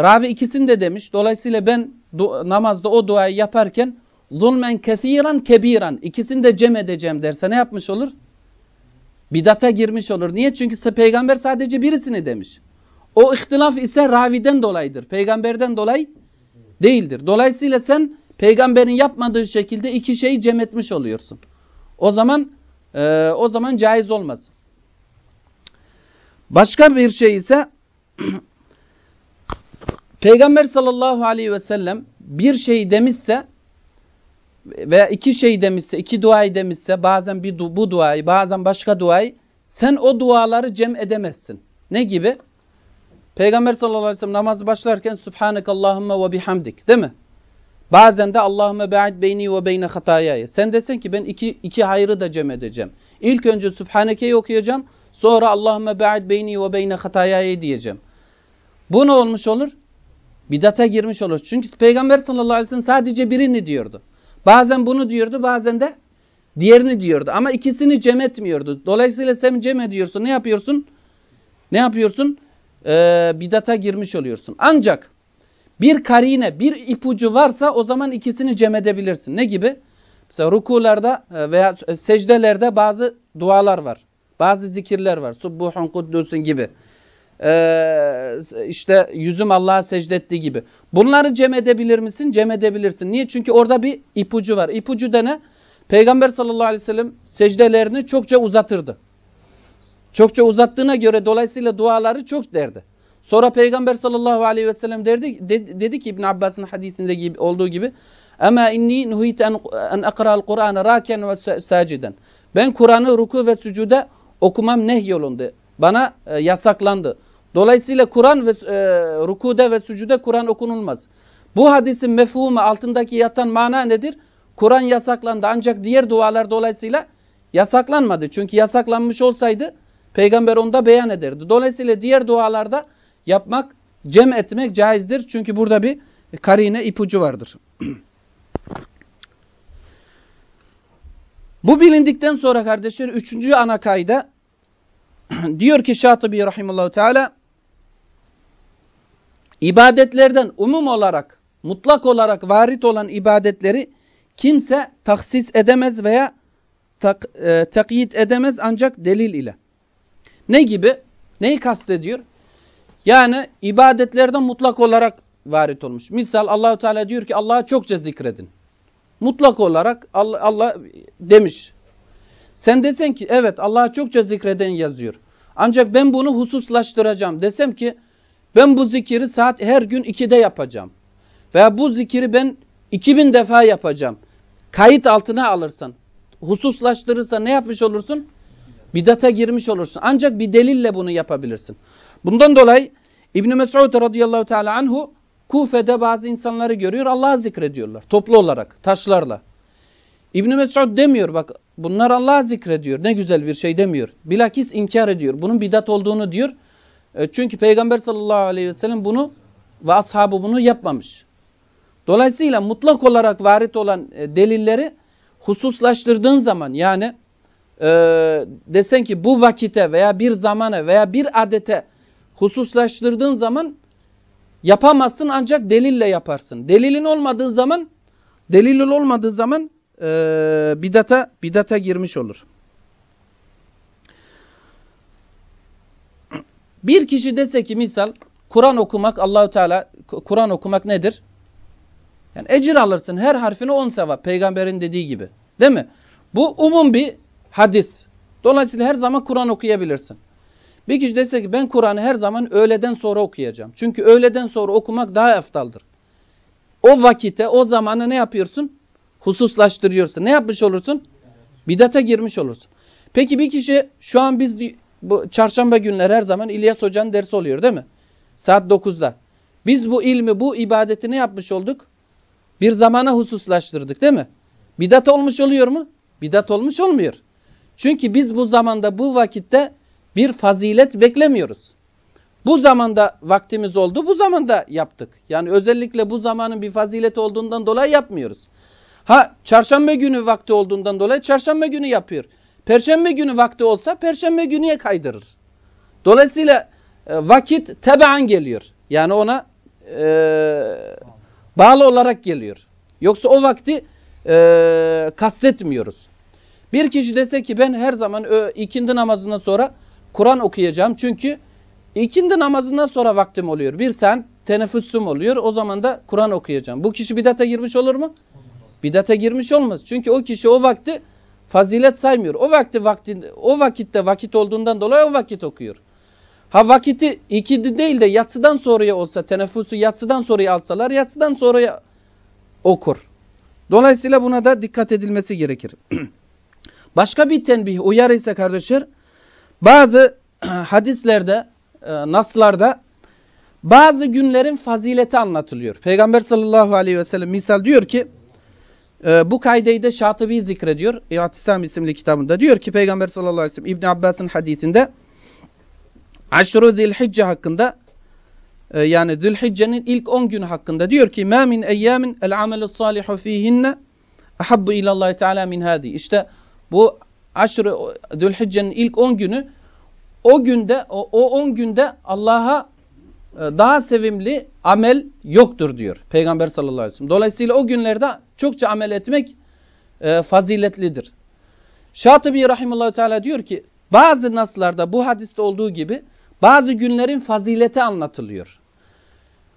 ravi ikisini de demiş. Dolayısıyla ben namazda o duayı yaparken zulmen kesiran kebiran ikisini de cem edeceğim derse ne yapmış olur? Bidata girmiş olur. Niye? Çünkü peygamber sadece birisini demiş. O ihtilaf ise raviden dolayıdır. Peygamberden dolayı değildir. Dolayısıyla sen peygamberin yapmadığı şekilde iki şeyi cem etmiş oluyorsun. O zaman e, o zaman caiz olmaz. Başka bir şey ise Peygamber sallallahu aleyhi ve sellem bir şey demişse veya iki şey demişse, iki duayı demişse, bazen bir du bu duayı, bazen başka duayı, sen o duaları cem edemezsin. Ne gibi? Peygamber sallallahu aleyhi ve sellem namazı başlarken Subhanekallahümme ve bihamdik değil mi? Bazen de Allahümme ba'id beyni ve beyne hatayaya. Sen desen ki ben iki, iki hayrı da cem edeceğim. İlk önce Subhaneke'yi okuyacağım. Sonra Allahümme ba'id beyni ve beyne hatayaya diyeceğim. Bu ne olmuş olur? Bidata girmiş olur. Çünkü Peygamber sallallahu aleyhi ve sellem sadece birini diyordu. Bazen bunu diyordu bazen de diğerini diyordu. Ama ikisini cem etmiyordu. Dolayısıyla sen cem ediyorsun. Ne yapıyorsun? Ne yapıyorsun? E, bidata girmiş oluyorsun. Ancak bir karine, bir ipucu varsa o zaman ikisini cem edebilirsin. Ne gibi? Mesela rukularda e, veya secdelerde bazı dualar var. Bazı zikirler var. Subbuhun kuddusun gibi. Ee, işte yüzüm Allah'a secdettiği gibi. Bunları cem edebilir misin? Cem edebilirsin. Niye? Çünkü orada bir ipucu var. İpucu da ne? Peygamber sallallahu aleyhi ve sellem secdelerini çokça uzatırdı. Çokça uzattığına göre dolayısıyla duaları çok derdi. Sonra Peygamber sallallahu aleyhi ve sellem derdi, dedi, dedi ki İbn Abbas'ın hadisinde gibi, olduğu gibi ama inni nuhite en, en akra'al Kur'an'ı raken ve saciden. Ben Kur'an'ı ruku ve sucuda okumam nehyolundu. Bana e, yasaklandı. Dolayısıyla Kur'an ve e, rukuda ve sucuda Kur'an okunulmaz. Bu hadisin mefhumu altındaki yatan mana nedir? Kur'an yasaklandı ancak diğer dualar dolayısıyla yasaklanmadı. Çünkü yasaklanmış olsaydı Peygamber onda beyan ederdi. Dolayısıyla diğer dualarda yapmak, cem etmek caizdir. Çünkü burada bir karine ipucu vardır. Bu bilindikten sonra kardeşler üçüncü ana kayda diyor ki Şatibi Rahimullahu Teala ibadetlerden umum olarak mutlak olarak varit olan ibadetleri kimse taksis edemez veya tak, e, takyit edemez ancak delil ile. Ne gibi? Neyi kastediyor? Yani ibadetlerden mutlak olarak varit olmuş. Misal Allahu Teala diyor ki Allah'a çokça zikredin. Mutlak olarak Allah, Allah demiş. Sen desen ki evet Allah'a çokça zikreden yazıyor. Ancak ben bunu hususlaştıracağım. Desem ki ben bu zikiri saat her gün 2'de yapacağım. Veya bu zikiri ben 2000 defa yapacağım. Kayıt altına alırsan, hususlaştırırsan ne yapmış olursun? Bidata girmiş olursun. Ancak bir delille bunu yapabilirsin. Bundan dolayı İbn Mesud radıyallahu teala anhu Kufe'de bazı insanları görüyor Allah'ı zikrediyorlar toplu olarak taşlarla. İbn Mesud demiyor bak bunlar Allah'ı zikrediyor ne güzel bir şey demiyor. Bilakis inkar ediyor. Bunun bidat olduğunu diyor. E, çünkü Peygamber sallallahu aleyhi ve sellem bunu ve ashabı bunu yapmamış. Dolayısıyla mutlak olarak varit olan e, delilleri hususlaştırdığın zaman yani e, desen ki bu vakite veya bir zamana veya bir adete hususlaştırdığın zaman yapamazsın ancak delille yaparsın. Delilin olmadığı zaman delilin olmadığı zaman e, bidata bidata girmiş olur. Bir kişi dese ki misal Kur'an okumak Allahü Teala Kur'an okumak nedir? Yani ecir alırsın her harfine 10 sevap peygamberin dediği gibi. Değil mi? Bu umum bir hadis. Dolayısıyla her zaman Kur'an okuyabilirsin. Bir kişi dese ki ben Kur'an'ı her zaman öğleden sonra okuyacağım. Çünkü öğleden sonra okumak daha eftaldır. O vakite, o zamanı ne yapıyorsun? Hususlaştırıyorsun. Ne yapmış olursun? Bidata girmiş olursun. Peki bir kişi şu an biz bu çarşamba günler her zaman İlyas Hoca'nın dersi oluyor değil mi? Saat 9'da. Biz bu ilmi, bu ibadeti ne yapmış olduk? Bir zamana hususlaştırdık değil mi? Bidat olmuş oluyor mu? Bidat olmuş olmuyor. Çünkü biz bu zamanda, bu vakitte bir fazilet beklemiyoruz. Bu zamanda vaktimiz oldu, bu zamanda yaptık. Yani özellikle bu zamanın bir fazilet olduğundan dolayı yapmıyoruz. Ha çarşamba günü vakti olduğundan dolayı çarşamba günü yapıyor. Perşembe günü vakti olsa perşembe günüye kaydırır. Dolayısıyla e, vakit tebaan geliyor. Yani ona e, bağlı olarak geliyor. Yoksa o vakti e, kastetmiyoruz. Bir kişi dese ki ben her zaman ikindi namazından sonra Kur'an okuyacağım. Çünkü ikindi namazından sonra vaktim oluyor. Bir sen teneffüsüm oluyor. O zaman da Kur'an okuyacağım. Bu kişi bidata girmiş olur mu? Bidata girmiş olmaz. Çünkü o kişi o vakti fazilet saymıyor. O vakti vakti o vakitte vakit olduğundan dolayı o vakit okuyor. Ha vakiti ikindi değil de yatsıdan sonraya olsa teneffüsü yatsıdan sonraya alsalar yatsıdan sonraya okur. Dolayısıyla buna da dikkat edilmesi gerekir. Başka bir tenbih uyarı ise kardeşler bazı hadislerde e, naslarda bazı günlerin fazileti anlatılıyor. Peygamber sallallahu aleyhi ve sellem misal diyor ki e, bu kaydeyi de Şatıbi zikrediyor. İ'tisam isimli kitabında. Diyor ki Peygamber sallallahu aleyhi ve sellem İbn Abbas'ın hadisinde Aşru Zilhicce hakkında e, yani Zilhicce'nin ilk 10 günü hakkında diyor ki مَا مِنْ اَيَّامٍ الْعَمَلُ الصَّالِحُ ف۪يهِنَّ اَحَبُّ اِلَى اللّٰهِ تَعَالَى مِنْ هَذِي İşte bu Aşru Zilhicce'nin ilk 10 günü o günde o, o 10 günde Allah'a e, daha sevimli amel yoktur diyor Peygamber sallallahu aleyhi ve sellem. Dolayısıyla o günlerde çokça amel etmek e, faziletlidir. Şatibi rahimullahu teala diyor ki bazı naslarda bu hadiste olduğu gibi bazı günlerin fazileti anlatılıyor.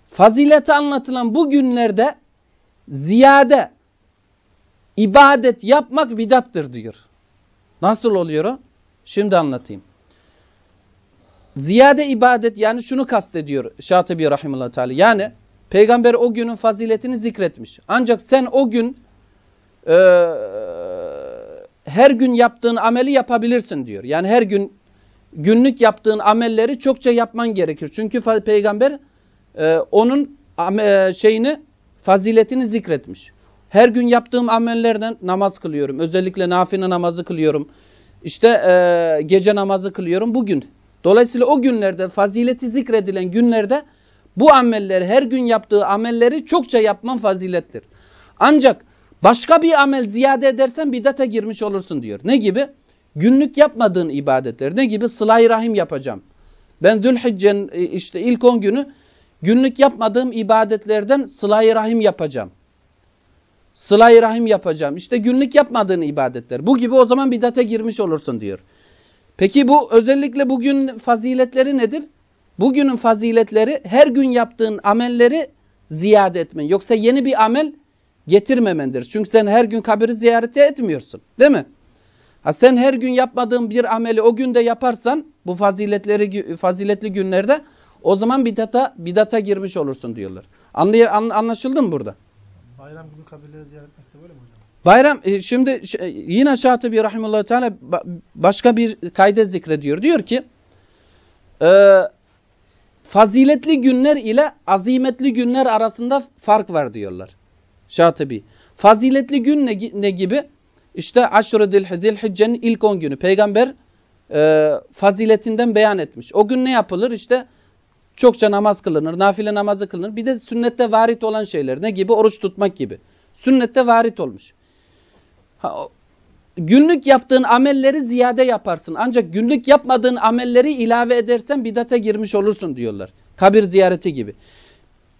Fazileti anlatılan bu günlerde ziyade ibadet yapmak bidattır diyor. Nasıl oluyor o? Şimdi anlatayım. Ziyade ibadet yani şunu kastediyor Şatibi Rahimullah Teala. Yani peygamber o günün faziletini zikretmiş. Ancak sen o gün e, her gün yaptığın ameli yapabilirsin diyor. Yani her gün günlük yaptığın amelleri çokça yapman gerekir. Çünkü peygamber e, onun e, şeyini faziletini zikretmiş. Her gün yaptığım amellerden namaz kılıyorum. Özellikle nafile namazı kılıyorum. İşte e, gece namazı kılıyorum bugün. Dolayısıyla o günlerde fazileti zikredilen günlerde bu amelleri her gün yaptığı amelleri çokça yapman fazilettir. Ancak başka bir amel ziyade edersen bidate girmiş olursun diyor. Ne gibi? Günlük yapmadığın ibadetler. Ne gibi? Sıla-i rahim yapacağım. Ben Zülhicce'nin e, işte ilk 10 günü günlük yapmadığım ibadetlerden sıla-i rahim yapacağım. Sıla-i rahim yapacağım. İşte günlük yapmadığın ibadetler. Bu gibi o zaman bidate girmiş olursun diyor. Peki bu özellikle bugün faziletleri nedir? bugünün faziletleri her gün yaptığın amelleri ziyade etmen. Yoksa yeni bir amel getirmemendir. Çünkü sen her gün kabiri ziyareti etmiyorsun. Değil mi? Ha sen her gün yapmadığın bir ameli o günde yaparsan bu faziletleri faziletli günlerde o zaman bidata bidata girmiş olursun diyorlar. Anlay an, anlaşıldı mı burada? Bayram günü kabirleri ziyaret etmek de böyle mi hocam? Bayram e, şimdi yine Şatibi rahimehullah teala başka bir kayde zikrediyor. Diyor ki e, faziletli günler ile azimetli günler arasında fark var diyorlar. Şatibi. Faziletli gün ne, ne gibi? İşte aşırı Zilhicce'nin ilk 10 günü. Peygamber e, faziletinden beyan etmiş. O gün ne yapılır? İşte çokça namaz kılınır, nafile namazı kılınır. Bir de sünnette varit olan şeyler. Ne gibi? Oruç tutmak gibi. Sünnette varit olmuş. Ha, günlük yaptığın amelleri ziyade yaparsın. Ancak günlük yapmadığın amelleri ilave edersen bidate girmiş olursun diyorlar. Kabir ziyareti gibi.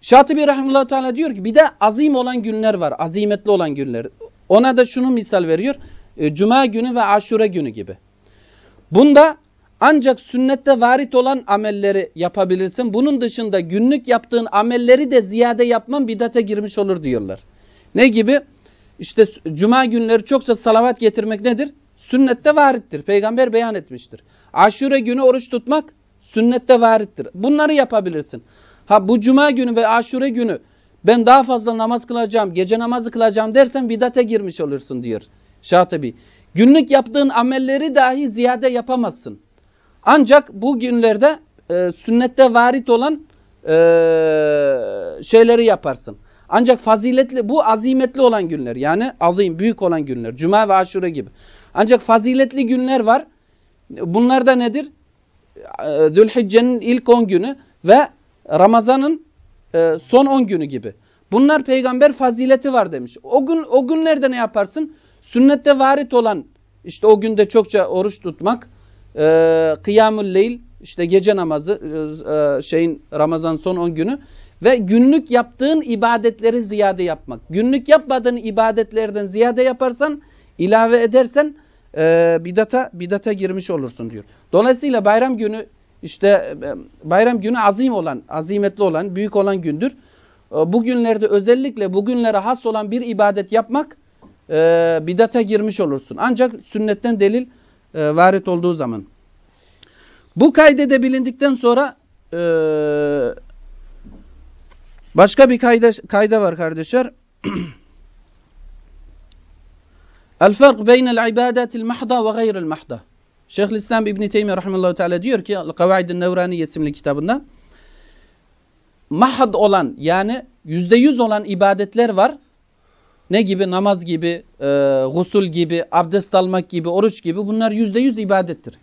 Şatibi Rahimullah Teala diyor ki bir de azim olan günler var. Azimetli olan günler. Ona da şunu misal veriyor. E, Cuma günü ve aşure günü gibi. Bunda ancak sünnette varit olan amelleri yapabilirsin. Bunun dışında günlük yaptığın amelleri de ziyade yapman bidate girmiş olur diyorlar. Ne gibi? İşte cuma günleri çokça salavat getirmek nedir? Sünnette varittir. Peygamber beyan etmiştir. Aşure günü oruç tutmak sünnette varittir. Bunları yapabilirsin. Ha bu cuma günü ve aşure günü ben daha fazla namaz kılacağım, gece namazı kılacağım dersen bidate girmiş olursun diyor Şatibi. Günlük yaptığın amelleri dahi ziyade yapamazsın. Ancak bu günlerde e, sünnette varit olan e, şeyleri yaparsın. Ancak faziletli bu azimetli olan günler yani azim büyük olan günler. Cuma ve aşure gibi. Ancak faziletli günler var. Bunlar da nedir? E, Zülhicce'nin ilk 10 günü ve Ramazan'ın e, son 10 günü gibi. Bunlar peygamber fazileti var demiş. O gün o günlerde ne yaparsın? Sünnette varit olan işte o günde çokça oruç tutmak, e, kıyamul leyl, işte gece namazı, e, şeyin Ramazan son 10 günü ve günlük yaptığın ibadetleri ziyade yapmak. Günlük yapmadığın ibadetlerden ziyade yaparsan, ilave edersen e, bidata bidata girmiş olursun diyor. Dolayısıyla bayram günü işte e, bayram günü azim olan, azimetli olan, büyük olan gündür. E, bugünlerde özellikle bugünlere has olan bir ibadet yapmak e, bidata girmiş olursun. Ancak sünnetten delil e, varit olduğu zaman. Bu kaydede bilindikten sonra e, başka bir kayda, kayda var kardeşler. El fark beynel ibadetil mahda ve gayril mahda. Şeyhülislam İbn Teymiyye rahimehullah teala diyor ki Kavaid-i Nevrani isimli kitabında mahd olan yani yüzde yüz olan ibadetler var. Ne gibi? Namaz gibi, e, gusul gibi, abdest almak gibi, oruç gibi bunlar yüzde yüz ibadettir.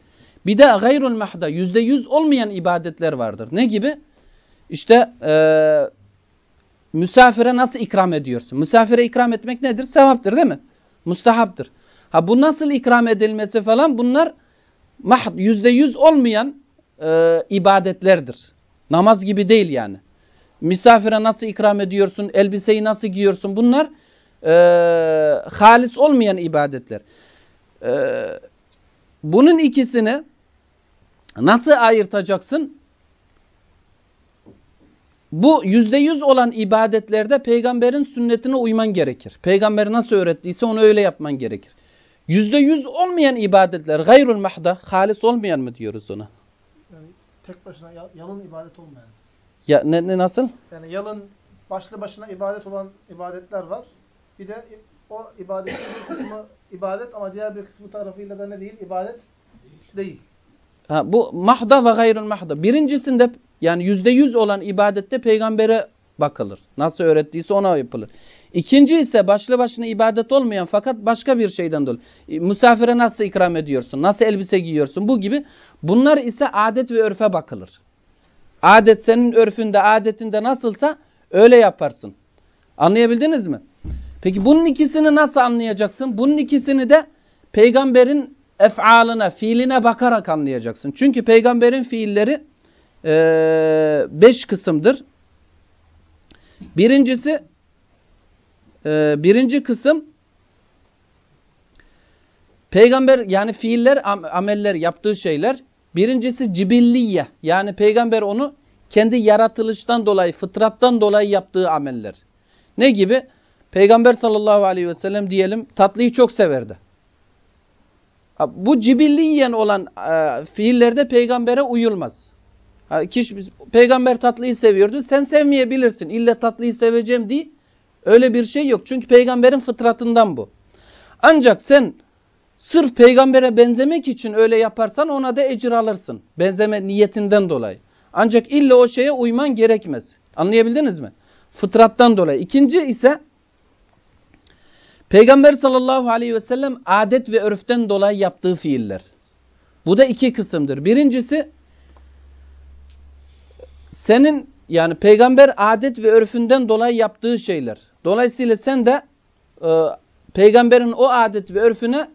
Bir de gayrul mahda yüzde yüz olmayan ibadetler vardır. Ne gibi? İşte e, misafire nasıl ikram ediyorsun? Misafire ikram etmek nedir? Sevaptır değil mi? Mustahaptır. Ha bu nasıl ikram edilmesi falan bunlar mahd yüzde yüz olmayan e, ibadetlerdir. Namaz gibi değil yani. Misafire nasıl ikram ediyorsun, elbiseyi nasıl giyiyorsun bunlar e, halis olmayan ibadetler. E, bunun ikisini nasıl ayırtacaksın? Bu yüzde yüz olan ibadetlerde peygamberin sünnetine uyman gerekir. Peygamber nasıl öğrettiyse onu öyle yapman gerekir. Yüzde yüz olmayan ibadetler, gayrul mahda, halis olmayan mı diyoruz ona? Yani tek başına yalın ibadet olmayan. Ya ne, ne nasıl? Yani yalın başlı başına ibadet olan ibadetler var. Bir de o ibadetin bir kısmı ibadet ama diğer bir kısmı tarafıyla da ne değil? İbadet değil. Ha, bu mahda ve gayrul mahda. Birincisinde yani yüzde yüz olan ibadette peygambere bakılır. Nasıl öğrettiyse ona yapılır. İkinci ise başlı başına ibadet olmayan fakat başka bir şeyden dolayı. E, misafire nasıl ikram ediyorsun? Nasıl elbise giyiyorsun? Bu gibi. Bunlar ise adet ve örfe bakılır. Adet senin örfünde, adetinde nasılsa öyle yaparsın. Anlayabildiniz mi? Peki bunun ikisini nasıl anlayacaksın? Bunun ikisini de peygamberin ef'alına, fiiline bakarak anlayacaksın. Çünkü peygamberin fiilleri e, beş kısımdır. Birincisi e, birinci kısım peygamber yani fiiller, ameller, yaptığı şeyler Birincisi cibilliye yani peygamber onu kendi yaratılıştan dolayı, fıtrattan dolayı yaptığı ameller. Ne gibi? Peygamber sallallahu aleyhi ve sellem diyelim tatlıyı çok severdi. Bu cibilliyen olan e, fiillerde peygambere uyulmaz. Ha, kişi, peygamber tatlıyı seviyordu. Sen sevmeyebilirsin. İlle tatlıyı seveceğim diye öyle bir şey yok. Çünkü peygamberin fıtratından bu. Ancak sen sırf peygambere benzemek için öyle yaparsan ona da ecir alırsın. Benzeme niyetinden dolayı. Ancak illa o şeye uyman gerekmez. Anlayabildiniz mi? Fıtrattan dolayı. İkinci ise Peygamber sallallahu aleyhi ve sellem adet ve örften dolayı yaptığı fiiller. Bu da iki kısımdır. Birincisi senin yani peygamber adet ve örfünden dolayı yaptığı şeyler. Dolayısıyla sen de e, peygamberin o adet ve örfüne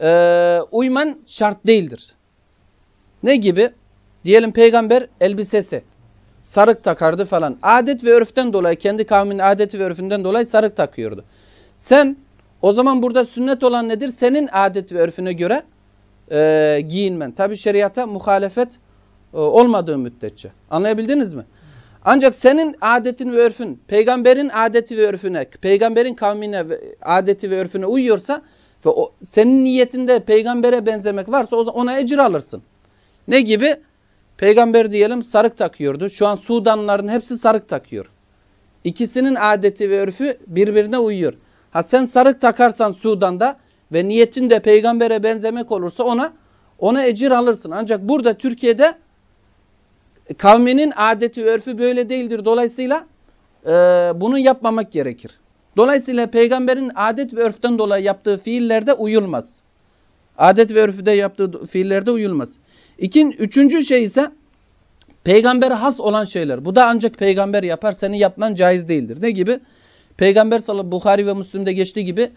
e, uyman şart değildir. Ne gibi? Diyelim peygamber elbisesi sarık takardı falan. Adet ve örften dolayı kendi kavminin adeti ve örfünden dolayı sarık takıyordu. Sen o zaman burada sünnet olan nedir? Senin adet ve örfüne göre e, giyinmen. Tabi şeriata muhalefet e, olmadığı müddetçe. Anlayabildiniz mi? Ancak senin adetin ve örfün, peygamberin adeti ve örfüne, peygamberin kavmine, adeti ve örfüne uyuyorsa ve o, senin niyetinde peygambere benzemek varsa ona ecir alırsın. Ne gibi? Peygamber diyelim sarık takıyordu. Şu an Sudanlıların hepsi sarık takıyor. İkisinin adeti ve örfü birbirine uyuyor. Ha sen sarık takarsan Sudan'da ve niyetin de peygambere benzemek olursa ona ona ecir alırsın. Ancak burada Türkiye'de kavminin adeti örfü böyle değildir. Dolayısıyla e, bunu yapmamak gerekir. Dolayısıyla peygamberin adet ve örften dolayı yaptığı fiillerde uyulmaz. Adet ve örfüde yaptığı fiillerde uyulmaz. İkin, üçüncü şey ise peygambere has olan şeyler. Bu da ancak peygamber yapar. Senin yapman caiz değildir. Ne gibi? Peygamber sallallahu Bukhari ve Müslim'de geçtiği gibi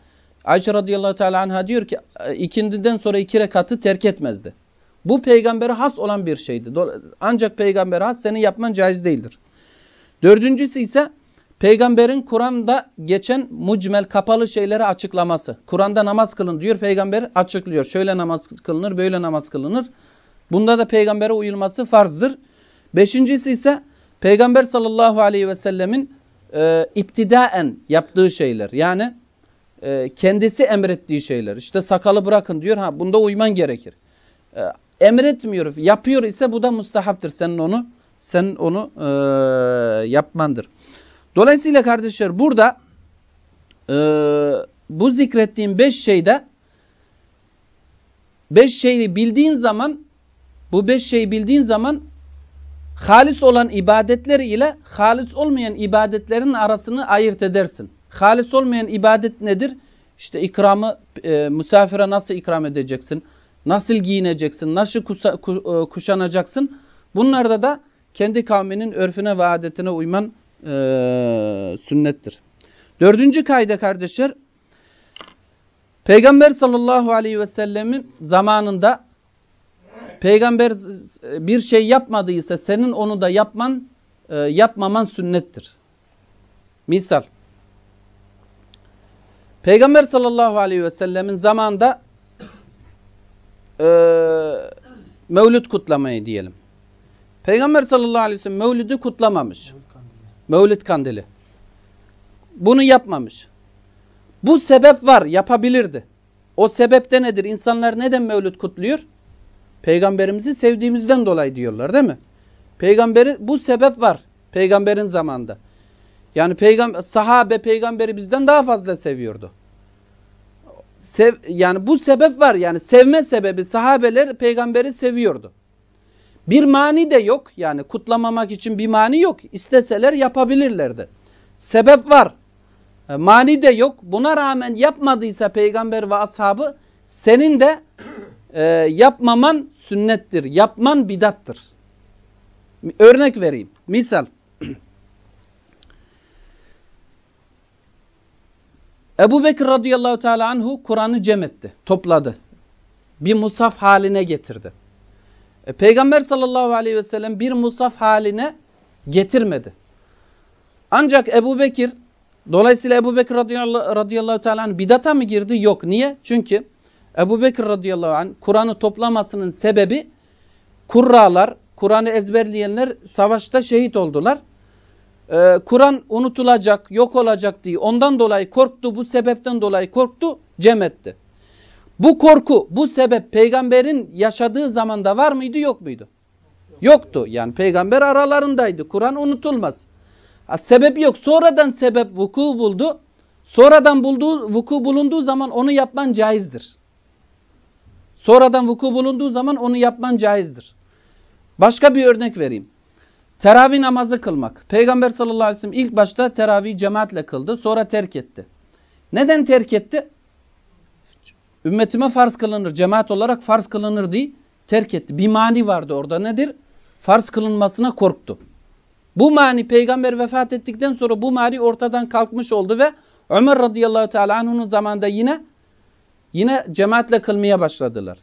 Ayşe radıyallahu teala anha diyor ki ikindiden sonra iki rekatı terk etmezdi. Bu peygambere has olan bir şeydi. Ancak peygambere has senin yapman caiz değildir. Dördüncüsü ise peygamberin Kur'an'da geçen mucmel kapalı şeyleri açıklaması. Kur'an'da namaz kılın diyor peygamber açıklıyor. Şöyle namaz kılınır böyle namaz kılınır. Bunda da peygambere uyulması farzdır. Beşincisi ise peygamber sallallahu aleyhi ve sellemin e, iptidaen yaptığı şeyler. Yani e, kendisi emrettiği şeyler. İşte sakalı bırakın diyor. Ha bunda uyman gerekir. E, emretmiyor, yapıyor ise bu da mustahaptır. Senin onu sen onu e, yapmandır. Dolayısıyla kardeşler burada e, bu zikrettiğim beş şeyde beş şeyi bildiğin zaman bu beş şeyi bildiğin zaman halis olan ibadetler ile halis olmayan ibadetlerin arasını ayırt edersin. Halis olmayan ibadet nedir? İşte ikramı e, misafire nasıl ikram edeceksin? Nasıl giyineceksin? Nasıl kusa, ku, e, kuşanacaksın? Bunlarda da kendi kavminin örfüne ve adetine uyman e, sünnettir. Dördüncü kayda kardeşler, Peygamber sallallahu aleyhi ve sellemin zamanında peygamber bir şey yapmadıysa senin onu da yapman, e, yapmaman sünnettir. Misal, Peygamber sallallahu aleyhi ve sellemin zamanında e, mevlüt kutlamayı diyelim. Peygamber sallallahu aleyhi ve sellem mevlüdü kutlamamış. Mevlüt kandili. Bunu yapmamış. Bu sebep var, yapabilirdi. O sebep de nedir? İnsanlar neden mevlüt kutluyor? Peygamberimizi sevdiğimizden dolayı diyorlar değil mi? Peygamberi bu sebep var. Peygamberin zamanında. Yani peygam sahabe peygamberi bizden daha fazla seviyordu. Sev, yani bu sebep var. Yani sevme sebebi sahabeler peygamberi seviyordu. Bir mani de yok. Yani kutlamamak için bir mani yok. İsteseler yapabilirlerdi. Sebep var. E, mani de yok. Buna rağmen yapmadıysa peygamber ve ashabı senin de e, yapmaman sünnettir. Yapman bidattır. Örnek vereyim. Misal. Ebu Bekir radıyallahu teala anhu Kur'an'ı cem etti. Topladı. Bir musaf haline getirdi. E, Peygamber sallallahu aleyhi ve sellem bir musaf haline getirmedi. Ancak Ebu Bekir dolayısıyla Ebu Bekir radıyallahu, radıyallahu teala bidata mı girdi? Yok. Niye? Çünkü Ebu Bekir radıyallahu anh Kur'an'ı toplamasının sebebi kurralar, Kur'an'ı ezberleyenler savaşta şehit oldular. Ee, Kur'an unutulacak, yok olacak diye ondan dolayı korktu, bu sebepten dolayı korktu, cem etti. Bu korku, bu sebep peygamberin yaşadığı zamanda var mıydı, yok muydu? Yoktu. Yani peygamber aralarındaydı. Kur'an unutulmaz. Ha, sebep yok. Sonradan sebep vuku buldu. Sonradan bulduğu, vuku bulunduğu zaman onu yapman caizdir. Sonradan vuku bulunduğu zaman onu yapman caizdir. Başka bir örnek vereyim. Teravih namazı kılmak. Peygamber sallallahu aleyhi ve sellem ilk başta teravih cemaatle kıldı. Sonra terk etti. Neden terk etti? Ümmetime farz kılınır. Cemaat olarak farz kılınır diye terk etti. Bir mani vardı orada. Nedir? Farz kılınmasına korktu. Bu mani peygamber vefat ettikten sonra bu mani ortadan kalkmış oldu ve Ömer radıyallahu teala anh'ın zamanında yine yine cemaatle kılmaya başladılar.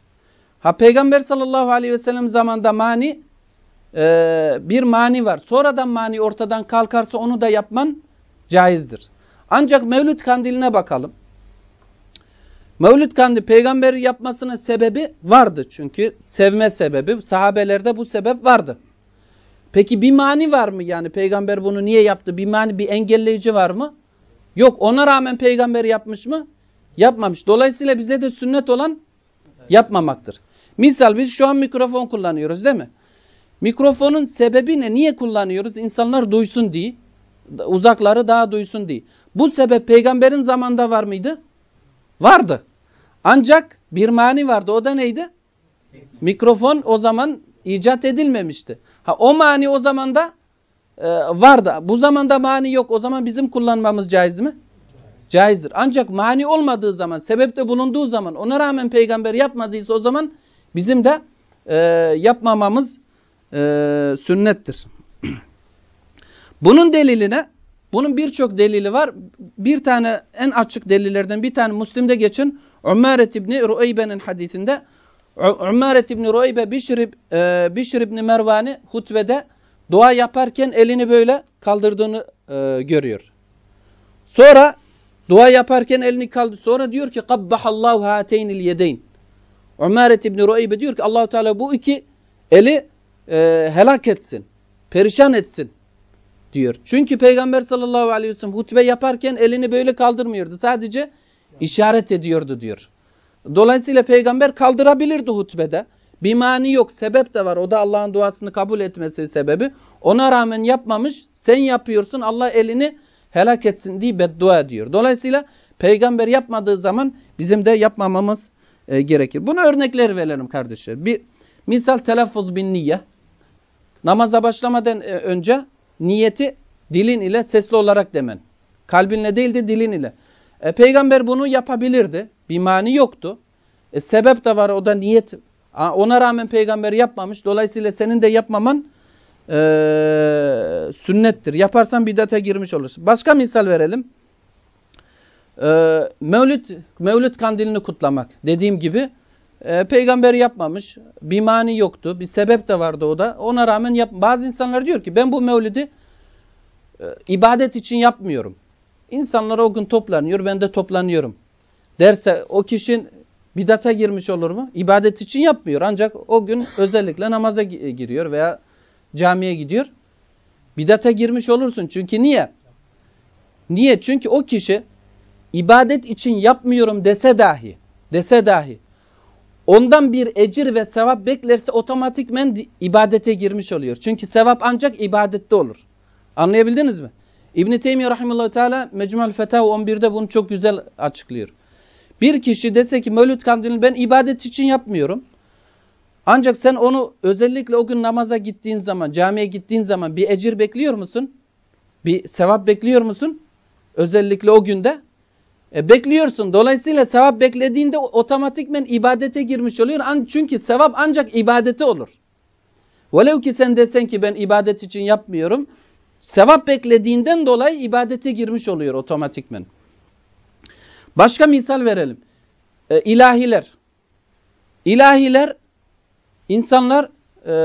Ha peygamber sallallahu aleyhi ve sellem zamanında mani e, bir mani var. Sonradan mani ortadan kalkarsa onu da yapman caizdir. Ancak Mevlüt kandiline bakalım. Mevlüt kandili peygamberi yapmasının sebebi vardı. Çünkü sevme sebebi sahabelerde bu sebep vardı. Peki bir mani var mı yani peygamber bunu niye yaptı? Bir mani bir engelleyici var mı? Yok ona rağmen peygamber yapmış mı? Yapmamış. Dolayısıyla bize de sünnet olan yapmamaktır. Misal biz şu an mikrofon kullanıyoruz değil mi? Mikrofonun sebebi ne? Niye kullanıyoruz? İnsanlar duysun diye. Uzakları daha duysun diye. Bu sebep peygamberin zamanda var mıydı? Vardı. Ancak bir mani vardı. O da neydi? Mikrofon o zaman icat edilmemişti. Ha o mani o zaman da e, vardı. Bu zamanda mani yok. O zaman bizim kullanmamız caiz mi? Caizdir. Ancak mani olmadığı zaman, sebepte bulunduğu zaman, ona rağmen peygamber yapmadıysa o zaman bizim de e, yapmamamız e, sünnettir. Bunun deliline, bunun birçok delili var. Bir tane en açık delillerden bir tane Müslim'de geçen Ummaret İbni Rueybe'nin hadisinde Ummaret İbni Rueybe Bişr, e, Bişr İbni Mervan'i hutbede dua yaparken elini böyle kaldırdığını e, görüyor. Sonra dua yaparken elini kaldır. Sonra diyor ki Kabbahallahu hateynil yedeyn. Umaret İbni Rueybe diyor ki Allahu Teala bu iki eli e, helak etsin. Perişan etsin diyor. Çünkü Peygamber sallallahu aleyhi ve sellem hutbe yaparken elini böyle kaldırmıyordu. Sadece işaret ediyordu diyor. Dolayısıyla peygamber kaldırabilirdi hutbede. Bir mani yok. Sebep de var. O da Allah'ın duasını kabul etmesi sebebi. Ona rağmen yapmamış. Sen yapıyorsun. Allah elini helak etsin diye beddua ediyor. Dolayısıyla peygamber yapmadığı zaman bizim de yapmamamız e, gerekir. Buna örnekler verelim kardeşler. Bir misal telaffuz bin niyye. Namaza başlamadan e, önce niyeti dilin ile sesli olarak demen. Kalbinle değil de dilin ile. E, peygamber bunu yapabilirdi. Bir mani yoktu. E, sebep de var o da niyet. Ona rağmen peygamber yapmamış. Dolayısıyla senin de yapmaman e, sünnettir. Yaparsan bidate girmiş olursun. Başka misal verelim. E, Mevlüt, Mevlüt kandilini kutlamak. Dediğim gibi e, peygamber yapmamış. Bir mani yoktu. Bir sebep de vardı o da. Ona rağmen yap bazı insanlar diyor ki ben bu mevlidi e, ibadet için yapmıyorum. İnsanlar o gün toplanıyor ben de toplanıyorum. Derse o kişinin bidata girmiş olur mu? İbadet için yapmıyor. Ancak o gün özellikle namaza giriyor veya camiye gidiyor. Bidata girmiş olursun. Çünkü niye? Niye? Çünkü o kişi ibadet için yapmıyorum dese dahi, dese dahi ondan bir ecir ve sevap beklerse otomatikmen ibadete girmiş oluyor. Çünkü sevap ancak ibadette olur. Anlayabildiniz mi? İbn-i Teymiye Rahimullahu Teala Mecmual Fetav 11'de bunu çok güzel açıklıyor. Bir kişi dese ki Mevlüt Kandilini ben ibadet için yapmıyorum. Ancak sen onu özellikle o gün namaza gittiğin zaman, camiye gittiğin zaman bir ecir bekliyor musun? Bir sevap bekliyor musun? Özellikle o günde. E, bekliyorsun. Dolayısıyla sevap beklediğinde otomatikmen ibadete girmiş oluyor. Çünkü sevap ancak ibadete olur. Velev ki sen desen ki ben ibadet için yapmıyorum. Sevap beklediğinden dolayı ibadete girmiş oluyor otomatikmen. Başka misal verelim. E, ilahiler. İlahiler insanlar e,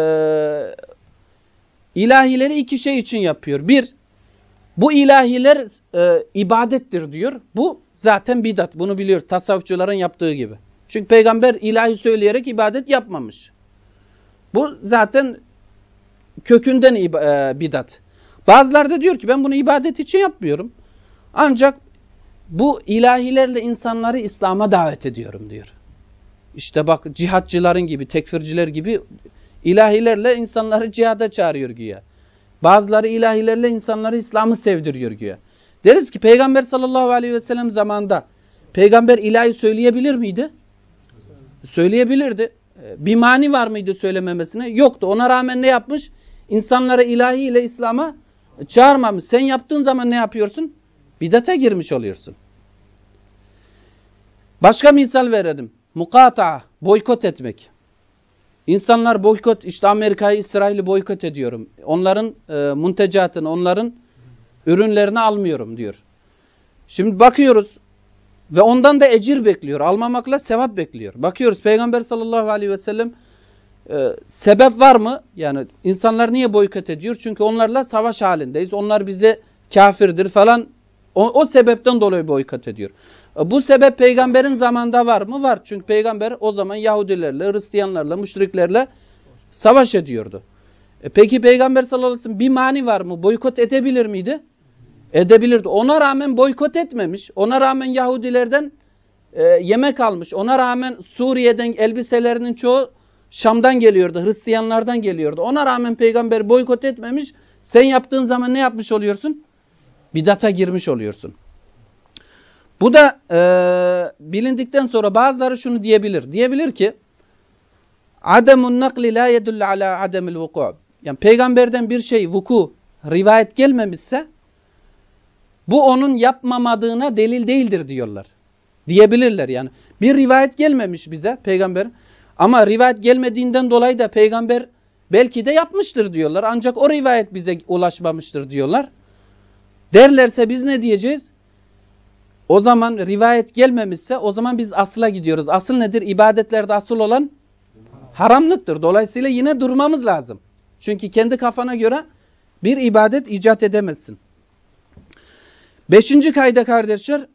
ilahileri iki şey için yapıyor. Bir, bu ilahiler e, ibadettir diyor. Bu zaten bidat. Bunu biliyor tasavvufçuların yaptığı gibi. Çünkü peygamber ilahi söyleyerek ibadet yapmamış. Bu zaten kökünden e, bidat. Bazıları da diyor ki ben bunu ibadet için yapmıyorum. Ancak bu ilahilerle insanları İslam'a davet ediyorum diyor. İşte bak cihatçıların gibi, tekfirciler gibi ilahilerle insanları cihada çağırıyor güya. Bazıları ilahilerle insanları İslam'ı sevdiriyor güya. Deriz ki Peygamber sallallahu aleyhi ve sellem zamanında Peygamber ilahi söyleyebilir miydi? Söyleyebilirdi. Bir mani var mıydı söylememesine? Yoktu. Ona rağmen ne yapmış? İnsanları ilahi ile İslam'a çağırmamış. Sen yaptığın zaman ne yapıyorsun? Bidate girmiş oluyorsun. Başka misal verelim. Mukata'a, boykot etmek. İnsanlar boykot, işte Amerika'yı, İsrail'i boykot ediyorum. Onların e, muntecatını, onların ürünlerini almıyorum diyor. Şimdi bakıyoruz ve ondan da ecir bekliyor. Almamakla sevap bekliyor. Bakıyoruz Peygamber sallallahu aleyhi ve sellem e, sebep var mı? Yani insanlar niye boykot ediyor? Çünkü onlarla savaş halindeyiz. Onlar bize kafirdir falan. O, o sebepten dolayı boykot ediyor. E, bu sebep peygamberin zamanında var mı? Var. Çünkü peygamber o zaman Yahudilerle, Hristiyanlarla, müşriklerle savaş ediyordu. E peki peygamber sallallahu aleyhi ve sellem bir mani var mı? Boykot edebilir miydi? Edebilirdi. Ona rağmen boykot etmemiş. Ona rağmen Yahudilerden e, yemek almış. Ona rağmen Suriye'den elbiselerinin çoğu Şam'dan geliyordu. Hristiyanlardan geliyordu. Ona rağmen peygamber boykot etmemiş. Sen yaptığın zaman ne yapmış oluyorsun? Bidata girmiş oluyorsun. Bu da e, bilindikten sonra bazıları şunu diyebilir. Diyebilir ki Ademun nakli la yedullu ala ademil vuku. Yani peygamberden bir şey vuku, rivayet gelmemişse bu onun yapmamadığına delil değildir diyorlar. Diyebilirler yani. Bir rivayet gelmemiş bize peygamber ama rivayet gelmediğinden dolayı da peygamber belki de yapmıştır diyorlar. Ancak o rivayet bize ulaşmamıştır diyorlar. Derlerse biz ne diyeceğiz? O zaman rivayet gelmemişse o zaman biz asla gidiyoruz. Asıl nedir? İbadetlerde asıl olan haramlıktır. Dolayısıyla yine durmamız lazım. Çünkü kendi kafana göre bir ibadet icat edemezsin. Beşinci kayda kardeşler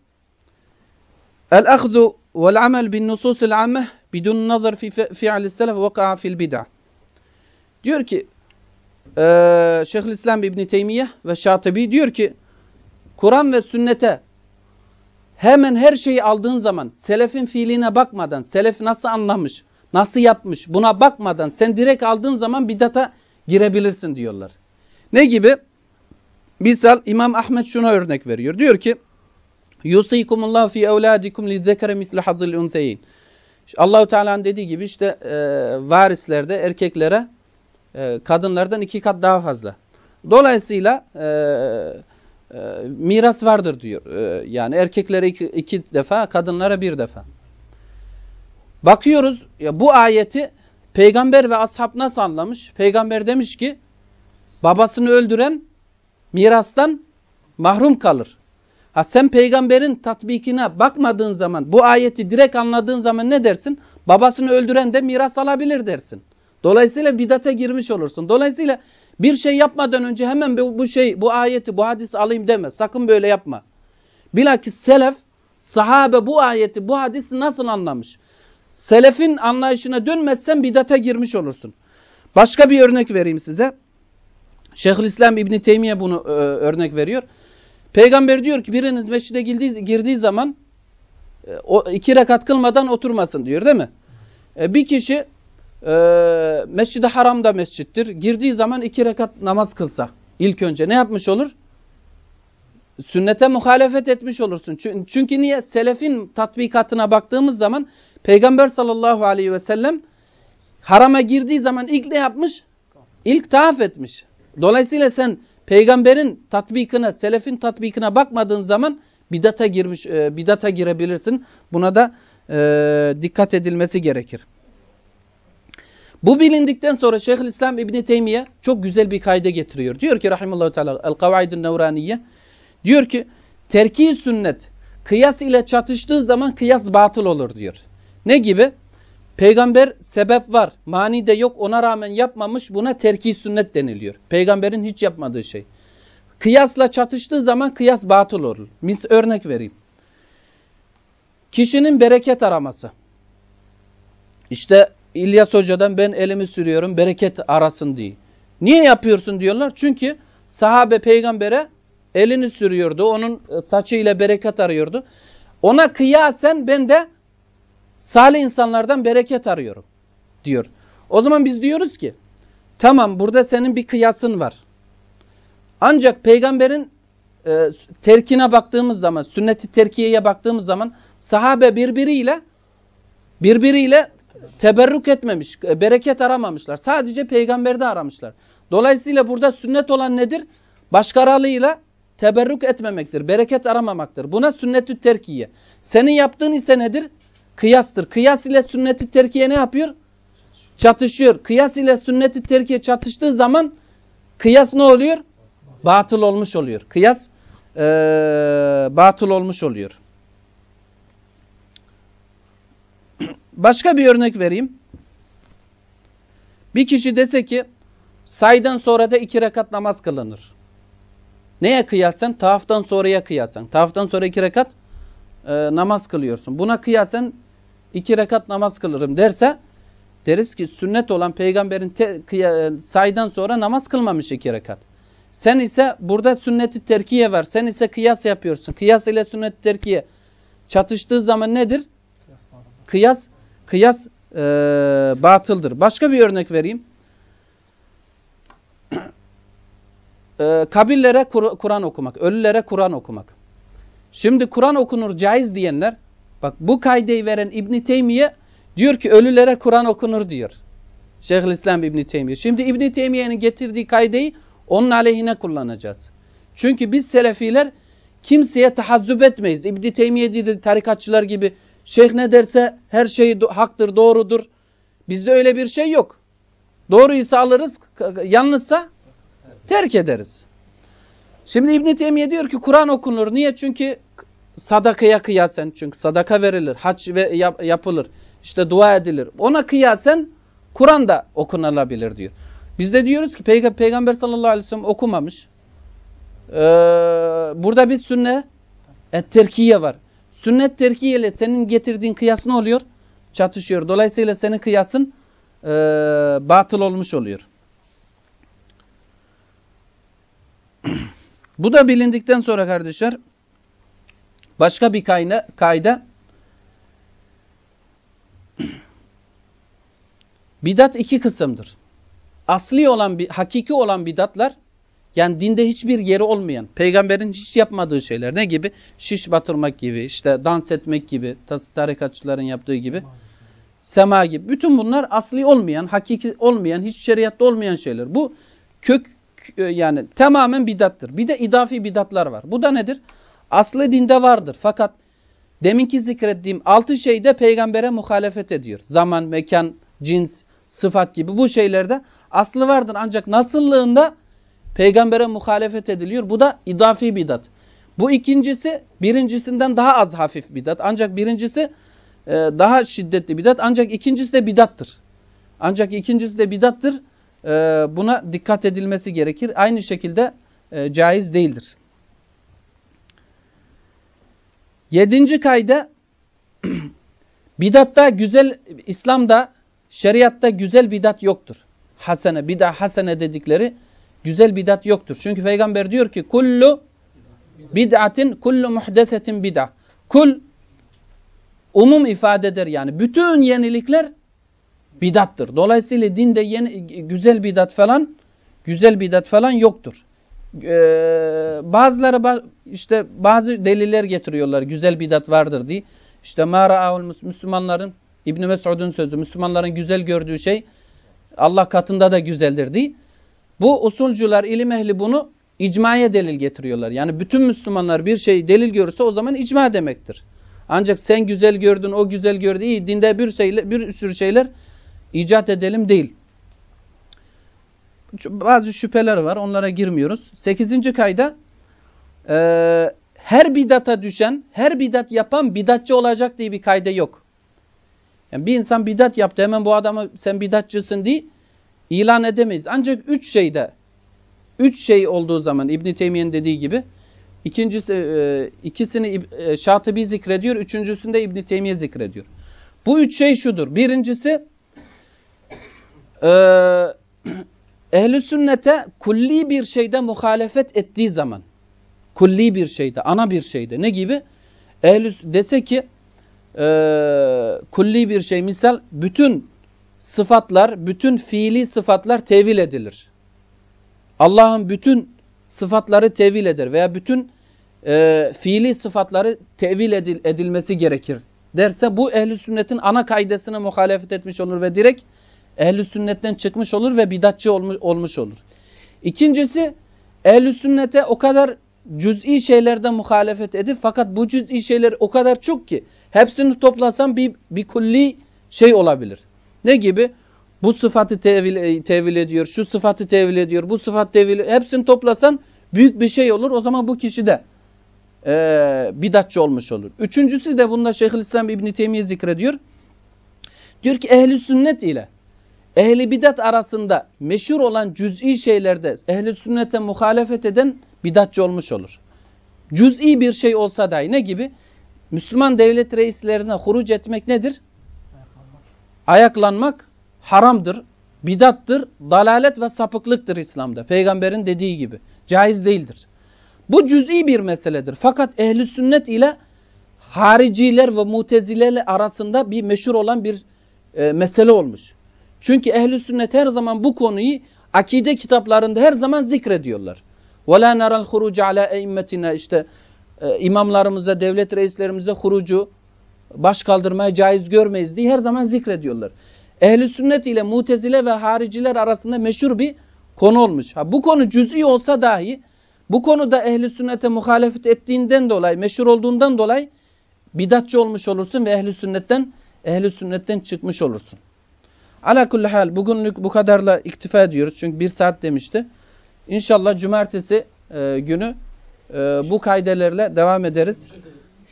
El-ahzu vel-amel bin nususil ammeh bidun nazar fi fi'li selef vaka'a fil bid'a. Diyor ki e, Şeyhülislam İbn Teymiyye ve Şatibi diyor ki Kur'an ve sünnete hemen her şeyi aldığın zaman selefin fiiline bakmadan, selef nasıl anlamış, nasıl yapmış buna bakmadan sen direkt aldığın zaman bidata girebilirsin diyorlar. Ne gibi? Misal İmam Ahmet şuna örnek veriyor. Diyor ki Yusikumullahu fi evladikum lizzekere misli hazzil unseyin. Allahu Teala'nın dediği gibi işte e, varislerde erkeklere e, kadınlardan iki kat daha fazla. Dolayısıyla e, e, miras vardır diyor. E, yani erkeklere iki, iki defa, kadınlara bir defa. Bakıyoruz ya bu ayeti peygamber ve ashab nasıl anlamış? Peygamber demiş ki babasını öldüren mirastan mahrum kalır. Ha sen peygamberin tatbikine bakmadığın zaman, bu ayeti direkt anladığın zaman ne dersin? Babasını öldüren de miras alabilir dersin. Dolayısıyla bidate girmiş olursun. Dolayısıyla bir şey yapmadan önce hemen bu şey, bu ayeti, bu hadisi alayım deme. Sakın böyle yapma. Bilakis selef, sahabe bu ayeti, bu hadisi nasıl anlamış? Selefin anlayışına dönmezsen bidate girmiş olursun. Başka bir örnek vereyim size. Şeyhülislam İbni Teymiye bunu e, örnek veriyor. Peygamber diyor ki biriniz mescide girdiği, girdiği zaman e, o iki rekat kılmadan oturmasın diyor değil mi? E, bir kişi e, mescid haramda mescittir. Girdiği zaman iki rekat namaz kılsa ilk önce ne yapmış olur? Sünnete muhalefet etmiş olursun. Çünkü niye? Selefin tatbikatına baktığımız zaman Peygamber sallallahu aleyhi ve sellem harama girdiği zaman ilk ne yapmış? İlk tavaf etmiş. Dolayısıyla sen peygamberin tatbikine, selefin tatbikine bakmadığın zaman bidata girmiş, e, bidata girebilirsin. Buna da e, dikkat edilmesi gerekir. Bu bilindikten sonra Şeyhülislam İbn Teymiye çok güzel bir kayda getiriyor. Diyor ki rahimallahu teala el kavaidun nevraniye diyor ki terki sünnet kıyas ile çatıştığı zaman kıyas batıl olur diyor. Ne gibi? Peygamber sebep var, mani de yok ona rağmen yapmamış buna terki sünnet deniliyor. Peygamberin hiç yapmadığı şey. Kıyasla çatıştığı zaman kıyas batıl olur. Mis örnek vereyim. Kişinin bereket araması. İşte İlyas Hoca'dan ben elimi sürüyorum bereket arasın diye. Niye yapıyorsun diyorlar. Çünkü sahabe peygambere elini sürüyordu. Onun e, saçıyla bereket arıyordu. Ona kıyasen ben de salih insanlardan bereket arıyorum diyor. O zaman biz diyoruz ki tamam burada senin bir kıyasın var. Ancak peygamberin e, terkine baktığımız zaman, sünneti terkiyeye baktığımız zaman sahabe birbiriyle birbiriyle teberrük etmemiş, e, bereket aramamışlar. Sadece peygamberde aramışlar. Dolayısıyla burada sünnet olan nedir? Başkalarıyla teberrük etmemektir, bereket aramamaktır. Buna sünnetü terkiye. Senin yaptığın ise nedir? Kıyastır. Kıyas ile sünneti terkiye ne yapıyor? Çatışıyor. Kıyas ile sünneti terkiye çatıştığı zaman kıyas ne oluyor? Batıl olmuş oluyor. Kıyas ee, batıl olmuş oluyor. Başka bir örnek vereyim. Bir kişi dese ki saydan sonra da iki rekat namaz kılınır. Neye kıyasen? Tavaftan sonraya kıyasen. Tavaftan sonra iki rekat e, namaz kılıyorsun. Buna kıyasen iki rekat namaz kılırım derse deriz ki sünnet olan peygamberin te, kıya, saydan sonra namaz kılmamış iki rekat. Sen ise burada sünneti terkiye var. Sen ise kıyas yapıyorsun. Kıyas ile sünnet terkiye çatıştığı zaman nedir? Kıyas e, batıldır. Başka bir örnek vereyim. e, kabirlere Kur'an okumak, ölülere Kur'an okumak. Şimdi Kur'an okunur caiz diyenler, bak bu kaydeyi veren İbn Teymiye diyor ki ölülere Kur'an okunur diyor. Şeyhülislam İbn Teymiye. Şimdi İbn Teymiye'nin getirdiği kaydeyi onun aleyhine kullanacağız. Çünkü biz Selefiler kimseye tahazzüp etmeyiz. İbn Teymiye dedi tarikatçılar gibi şeyh ne derse her şey haktır, doğrudur. Bizde öyle bir şey yok. Doğruysa alırız, yanlışsa terk ederiz. Şimdi İbn Teymiye diyor ki Kur'an okunur. Niye? Çünkü sadakaya kıyasen çünkü sadaka verilir, hac ve yap, yapılır. İşte dua edilir. Ona kıyasen Kur'an da okunabilir diyor. Biz de diyoruz ki Peyg Peygamber sallallahu aleyhi ve sellem okumamış. Ee, burada bir sünnet et terkiye var. Sünnet terkiye ile senin getirdiğin kıyas ne oluyor? Çatışıyor. Dolayısıyla senin kıyasın e, batıl olmuş oluyor. Bu da bilindikten sonra kardeşler başka bir kayna, kayda bidat iki kısımdır. Asli olan, hakiki olan bidatlar yani dinde hiçbir yeri olmayan, peygamberin hiç yapmadığı şeyler ne gibi? Şiş batırmak gibi, işte dans etmek gibi, tarikatçıların yaptığı gibi, sema gibi. Bütün bunlar asli olmayan, hakiki olmayan, hiç şeriatta olmayan şeyler. Bu kök yani tamamen bidattır. Bir de idafi bidatlar var. Bu da nedir? Aslı dinde vardır. Fakat deminki zikrettiğim altı şeyde peygambere muhalefet ediyor. Zaman, mekan, cins, sıfat gibi bu şeylerde aslı vardır. Ancak nasıllığında peygambere muhalefet ediliyor. Bu da idafi bidat. Bu ikincisi birincisinden daha az hafif bidat. Ancak birincisi e, daha şiddetli bidat. Ancak ikincisi de bidattır. Ancak ikincisi de bidattır. E, buna dikkat edilmesi gerekir. Aynı şekilde e, caiz değildir. Yedinci kayda bidatta güzel, İslam'da, şeriatta güzel bidat yoktur. Hasene, bidah hasene dedikleri güzel bidat yoktur. Çünkü peygamber diyor ki kullu bid'atin kullu muhdesetin bid'ah. Kul umum ifade eder yani. Bütün yenilikler bidattır. Dolayısıyla dinde yeni, güzel bidat falan güzel bidat falan yoktur. Ee, bazıları işte bazı deliller getiriyorlar güzel bidat vardır diye. İşte ma'ra'ahul Müslümanların İbn Mesud'un sözü Müslümanların güzel gördüğü şey Allah katında da güzeldir diye. Bu usulcular, ilim ehli bunu icmaya delil getiriyorlar. Yani bütün Müslümanlar bir şey delil görürse o zaman icma demektir. Ancak sen güzel gördün, o güzel gördü. İyi, dinde bir, şeyle, bir sürü şeyler icat edelim değil. Bazı şüpheler var. Onlara girmiyoruz. Sekizinci kayda e, her bidata düşen, her bidat yapan bidatçı olacak diye bir kayda yok. Yani bir insan bidat yaptı hemen bu adamı sen bidatçısın diye ilan edemeyiz. Ancak üç şeyde, üç şey olduğu zaman İbn Teymiye'nin dediği gibi ikincisi, e, ikisini e, Şatibi zikrediyor, üçüncüsünde İbn Teymiye zikrediyor. Bu üç şey şudur. Birincisi e, ehli sünnete kulli bir şeyde muhalefet ettiği zaman kulli bir şeyde, ana bir şeyde ne gibi? Ehli dese ki e, kulli bir şey misal bütün sıfatlar, bütün fiili sıfatlar tevil edilir. Allah'ın bütün sıfatları tevil eder veya bütün e, fiili sıfatları tevil edil, edilmesi gerekir derse bu ehli sünnetin ana kaidesine muhalefet etmiş olur ve direkt ehli sünnetten çıkmış olur ve bidatçı olmuş, olmuş olur. İkincisi ehli sünnete o kadar cüz'i şeylerden muhalefet edip fakat bu cüz'i şeyler o kadar çok ki hepsini toplasam bir, bir kulli şey olabilir. Ne gibi? Bu sıfatı tevil, tevil ediyor, şu sıfatı tevil ediyor, bu sıfat tevil hepsini toplasan büyük bir şey olur. O zaman bu kişi de e, bidatçı olmuş olur. Üçüncüsü de bunda Şeyhülislam İbn Teymiye zikrediyor. Diyor ki ehli sünnet ile ehli bidat arasında meşhur olan cüz'i şeylerde ehli sünnete muhalefet eden bidatçı olmuş olur. Cüz'i bir şey olsa dahi ne gibi? Müslüman devlet reislerine huruc etmek nedir? Ayaklanmak haramdır, bidattır, dalalet ve sapıklıktır İslam'da. Peygamberin dediği gibi. Caiz değildir. Bu cüz'i bir meseledir. Fakat ehli sünnet ile hariciler ve mutezileler arasında bir meşhur olan bir e, mesele olmuş. Çünkü ehli sünnet her zaman bu konuyu akide kitaplarında her zaman zikrediyorlar. وَلَا نَرَى الْخُرُوجَ عَلَى اَئِمَّتِنَا işte e, imamlarımıza, devlet reislerimize hurucu baş kaldırmaya caiz görmeyiz diye her zaman zikrediyorlar. Ehli sünnet ile mutezile ve hariciler arasında meşhur bir konu olmuş. Ha, bu konu cüz'i olsa dahi bu konuda ehli sünnete muhalefet ettiğinden dolayı, meşhur olduğundan dolayı bidatçı olmuş olursun ve ehli sünnetten ehli sünnetten çıkmış olursun. Ala kulli hal bugünlük bu kadarla iktifa ediyoruz. Çünkü bir saat demişti. İnşallah cumartesi e, günü e, bu kaydelerle devam ederiz.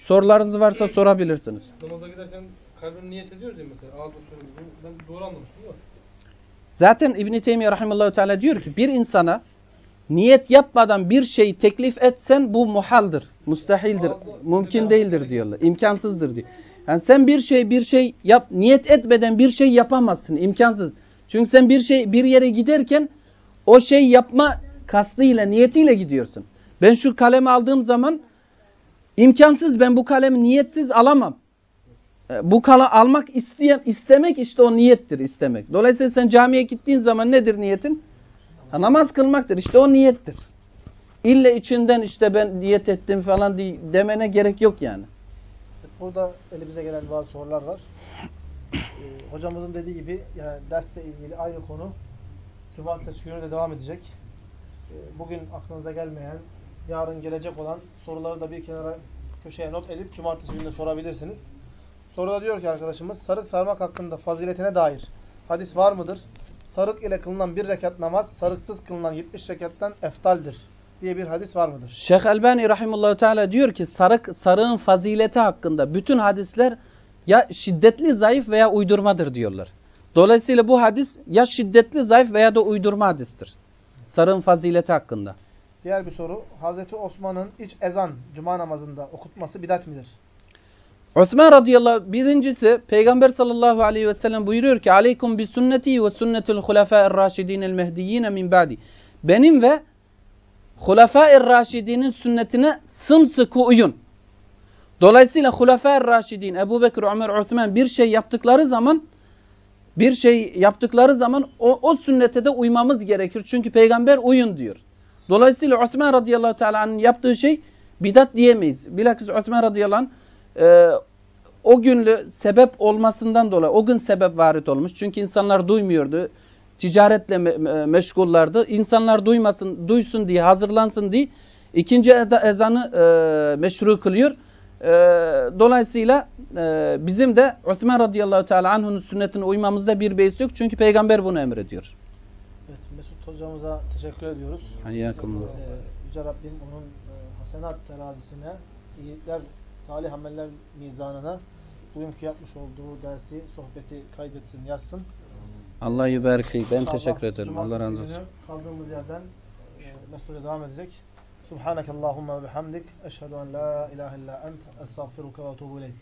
Sorularınız varsa sorabilirsiniz. Namaza giderken kalbim niyet ediyoruz ya mesela ağızla söylüyoruz. Ben doğru anlamıştım değil mi? Zaten İbn Teymiyye rahimehullahü teala diyor ki bir insana niyet yapmadan bir şeyi teklif etsen bu muhaldir, mustahildir, mümkün değildir diyorlar. İmkansızdır diyor. Yani sen bir şey bir şey yap niyet etmeden bir şey yapamazsın. imkansız. Çünkü sen bir şey bir yere giderken o şey yapma kastıyla, niyetiyle gidiyorsun. Ben şu kalemi aldığım zaman imkansız ben bu kalemi niyetsiz alamam. E, Bu kala almak isteyen, istemek işte o niyettir istemek. Dolayısıyla sen camiye gittiğin zaman nedir niyetin? Ha, namaz kılmaktır. İşte o niyettir. İlle içinden işte ben niyet ettim falan demene gerek yok yani. Burada elimize gelen bazı sorular var. Ee, hocamızın dediği gibi yani dersle ilgili aynı konu Cumartesi günü de devam edecek. Ee, bugün aklınıza gelmeyen, yarın gelecek olan soruları da bir kenara köşeye not edip Cumartesi günü sorabilirsiniz. Soruda diyor ki arkadaşımız sarık sarmak hakkında faziletine dair hadis var mıdır? Sarık ile kılınan bir rekat namaz sarıksız kılınan 70 rekattan eftaldir diye bir hadis var mıdır? Şeyh Elbani rahimullahu teala diyor ki sarık sarığın fazileti hakkında bütün hadisler ya şiddetli zayıf veya uydurmadır diyorlar. Dolayısıyla bu hadis ya şiddetli zayıf veya da uydurma hadistir. Sarığın fazileti hakkında. Diğer bir soru. Hazreti Osman'ın iç ezan cuma namazında okutması bidat midir? Osman radıyallahu birincisi Peygamber sallallahu aleyhi ve sellem buyuruyor ki aleykum bi sünneti ve sünnetul hulefâ'ir raşidînel mehdiyyîne min ba'di. Benim ve hulefâ'ir raşidinin sünnetine sımsıkı uyun. Dolayısıyla hulefâ'ir raşidin Ebu Bekir, Ömer, Osman bir şey yaptıkları zaman bir şey yaptıkları zaman o, o sünnete de uymamız gerekir. Çünkü peygamber uyun diyor. Dolayısıyla Osman radıyallahu teala'nın yaptığı şey bidat diyemeyiz. Bilakis Osman radıyallahu anh e, o günlü sebep olmasından dolayı o gün sebep varit olmuş. Çünkü insanlar duymuyordu. Ticaretle me me meşgullardı. İnsanlar duymasın, duysun diye, hazırlansın diye ikinci ezanı e, meşru kılıyor. E, dolayısıyla e, bizim de Osman radıyallahu teala anh'ın sünnetine uymamızda bir beis yok. Çünkü peygamber bunu emrediyor. Hocamıza teşekkür ediyoruz. Hayyakumullah. Ee, Yüce Rabbim onun e, hasenat terazisine, iyilikler, salih ameller mizanına bugünkü yapmış olduğu dersi, sohbeti kaydetsin, yazsın. Allah yübarik fik. Ben teşekkür ederim. Allah razı olsun. Kaldığımız yerden e, Hoca devam edecek. Subhanakallahumma ve bihamdik. Eşhedü en la ilahe illa ent. Estağfiruka ve etubu ileyk.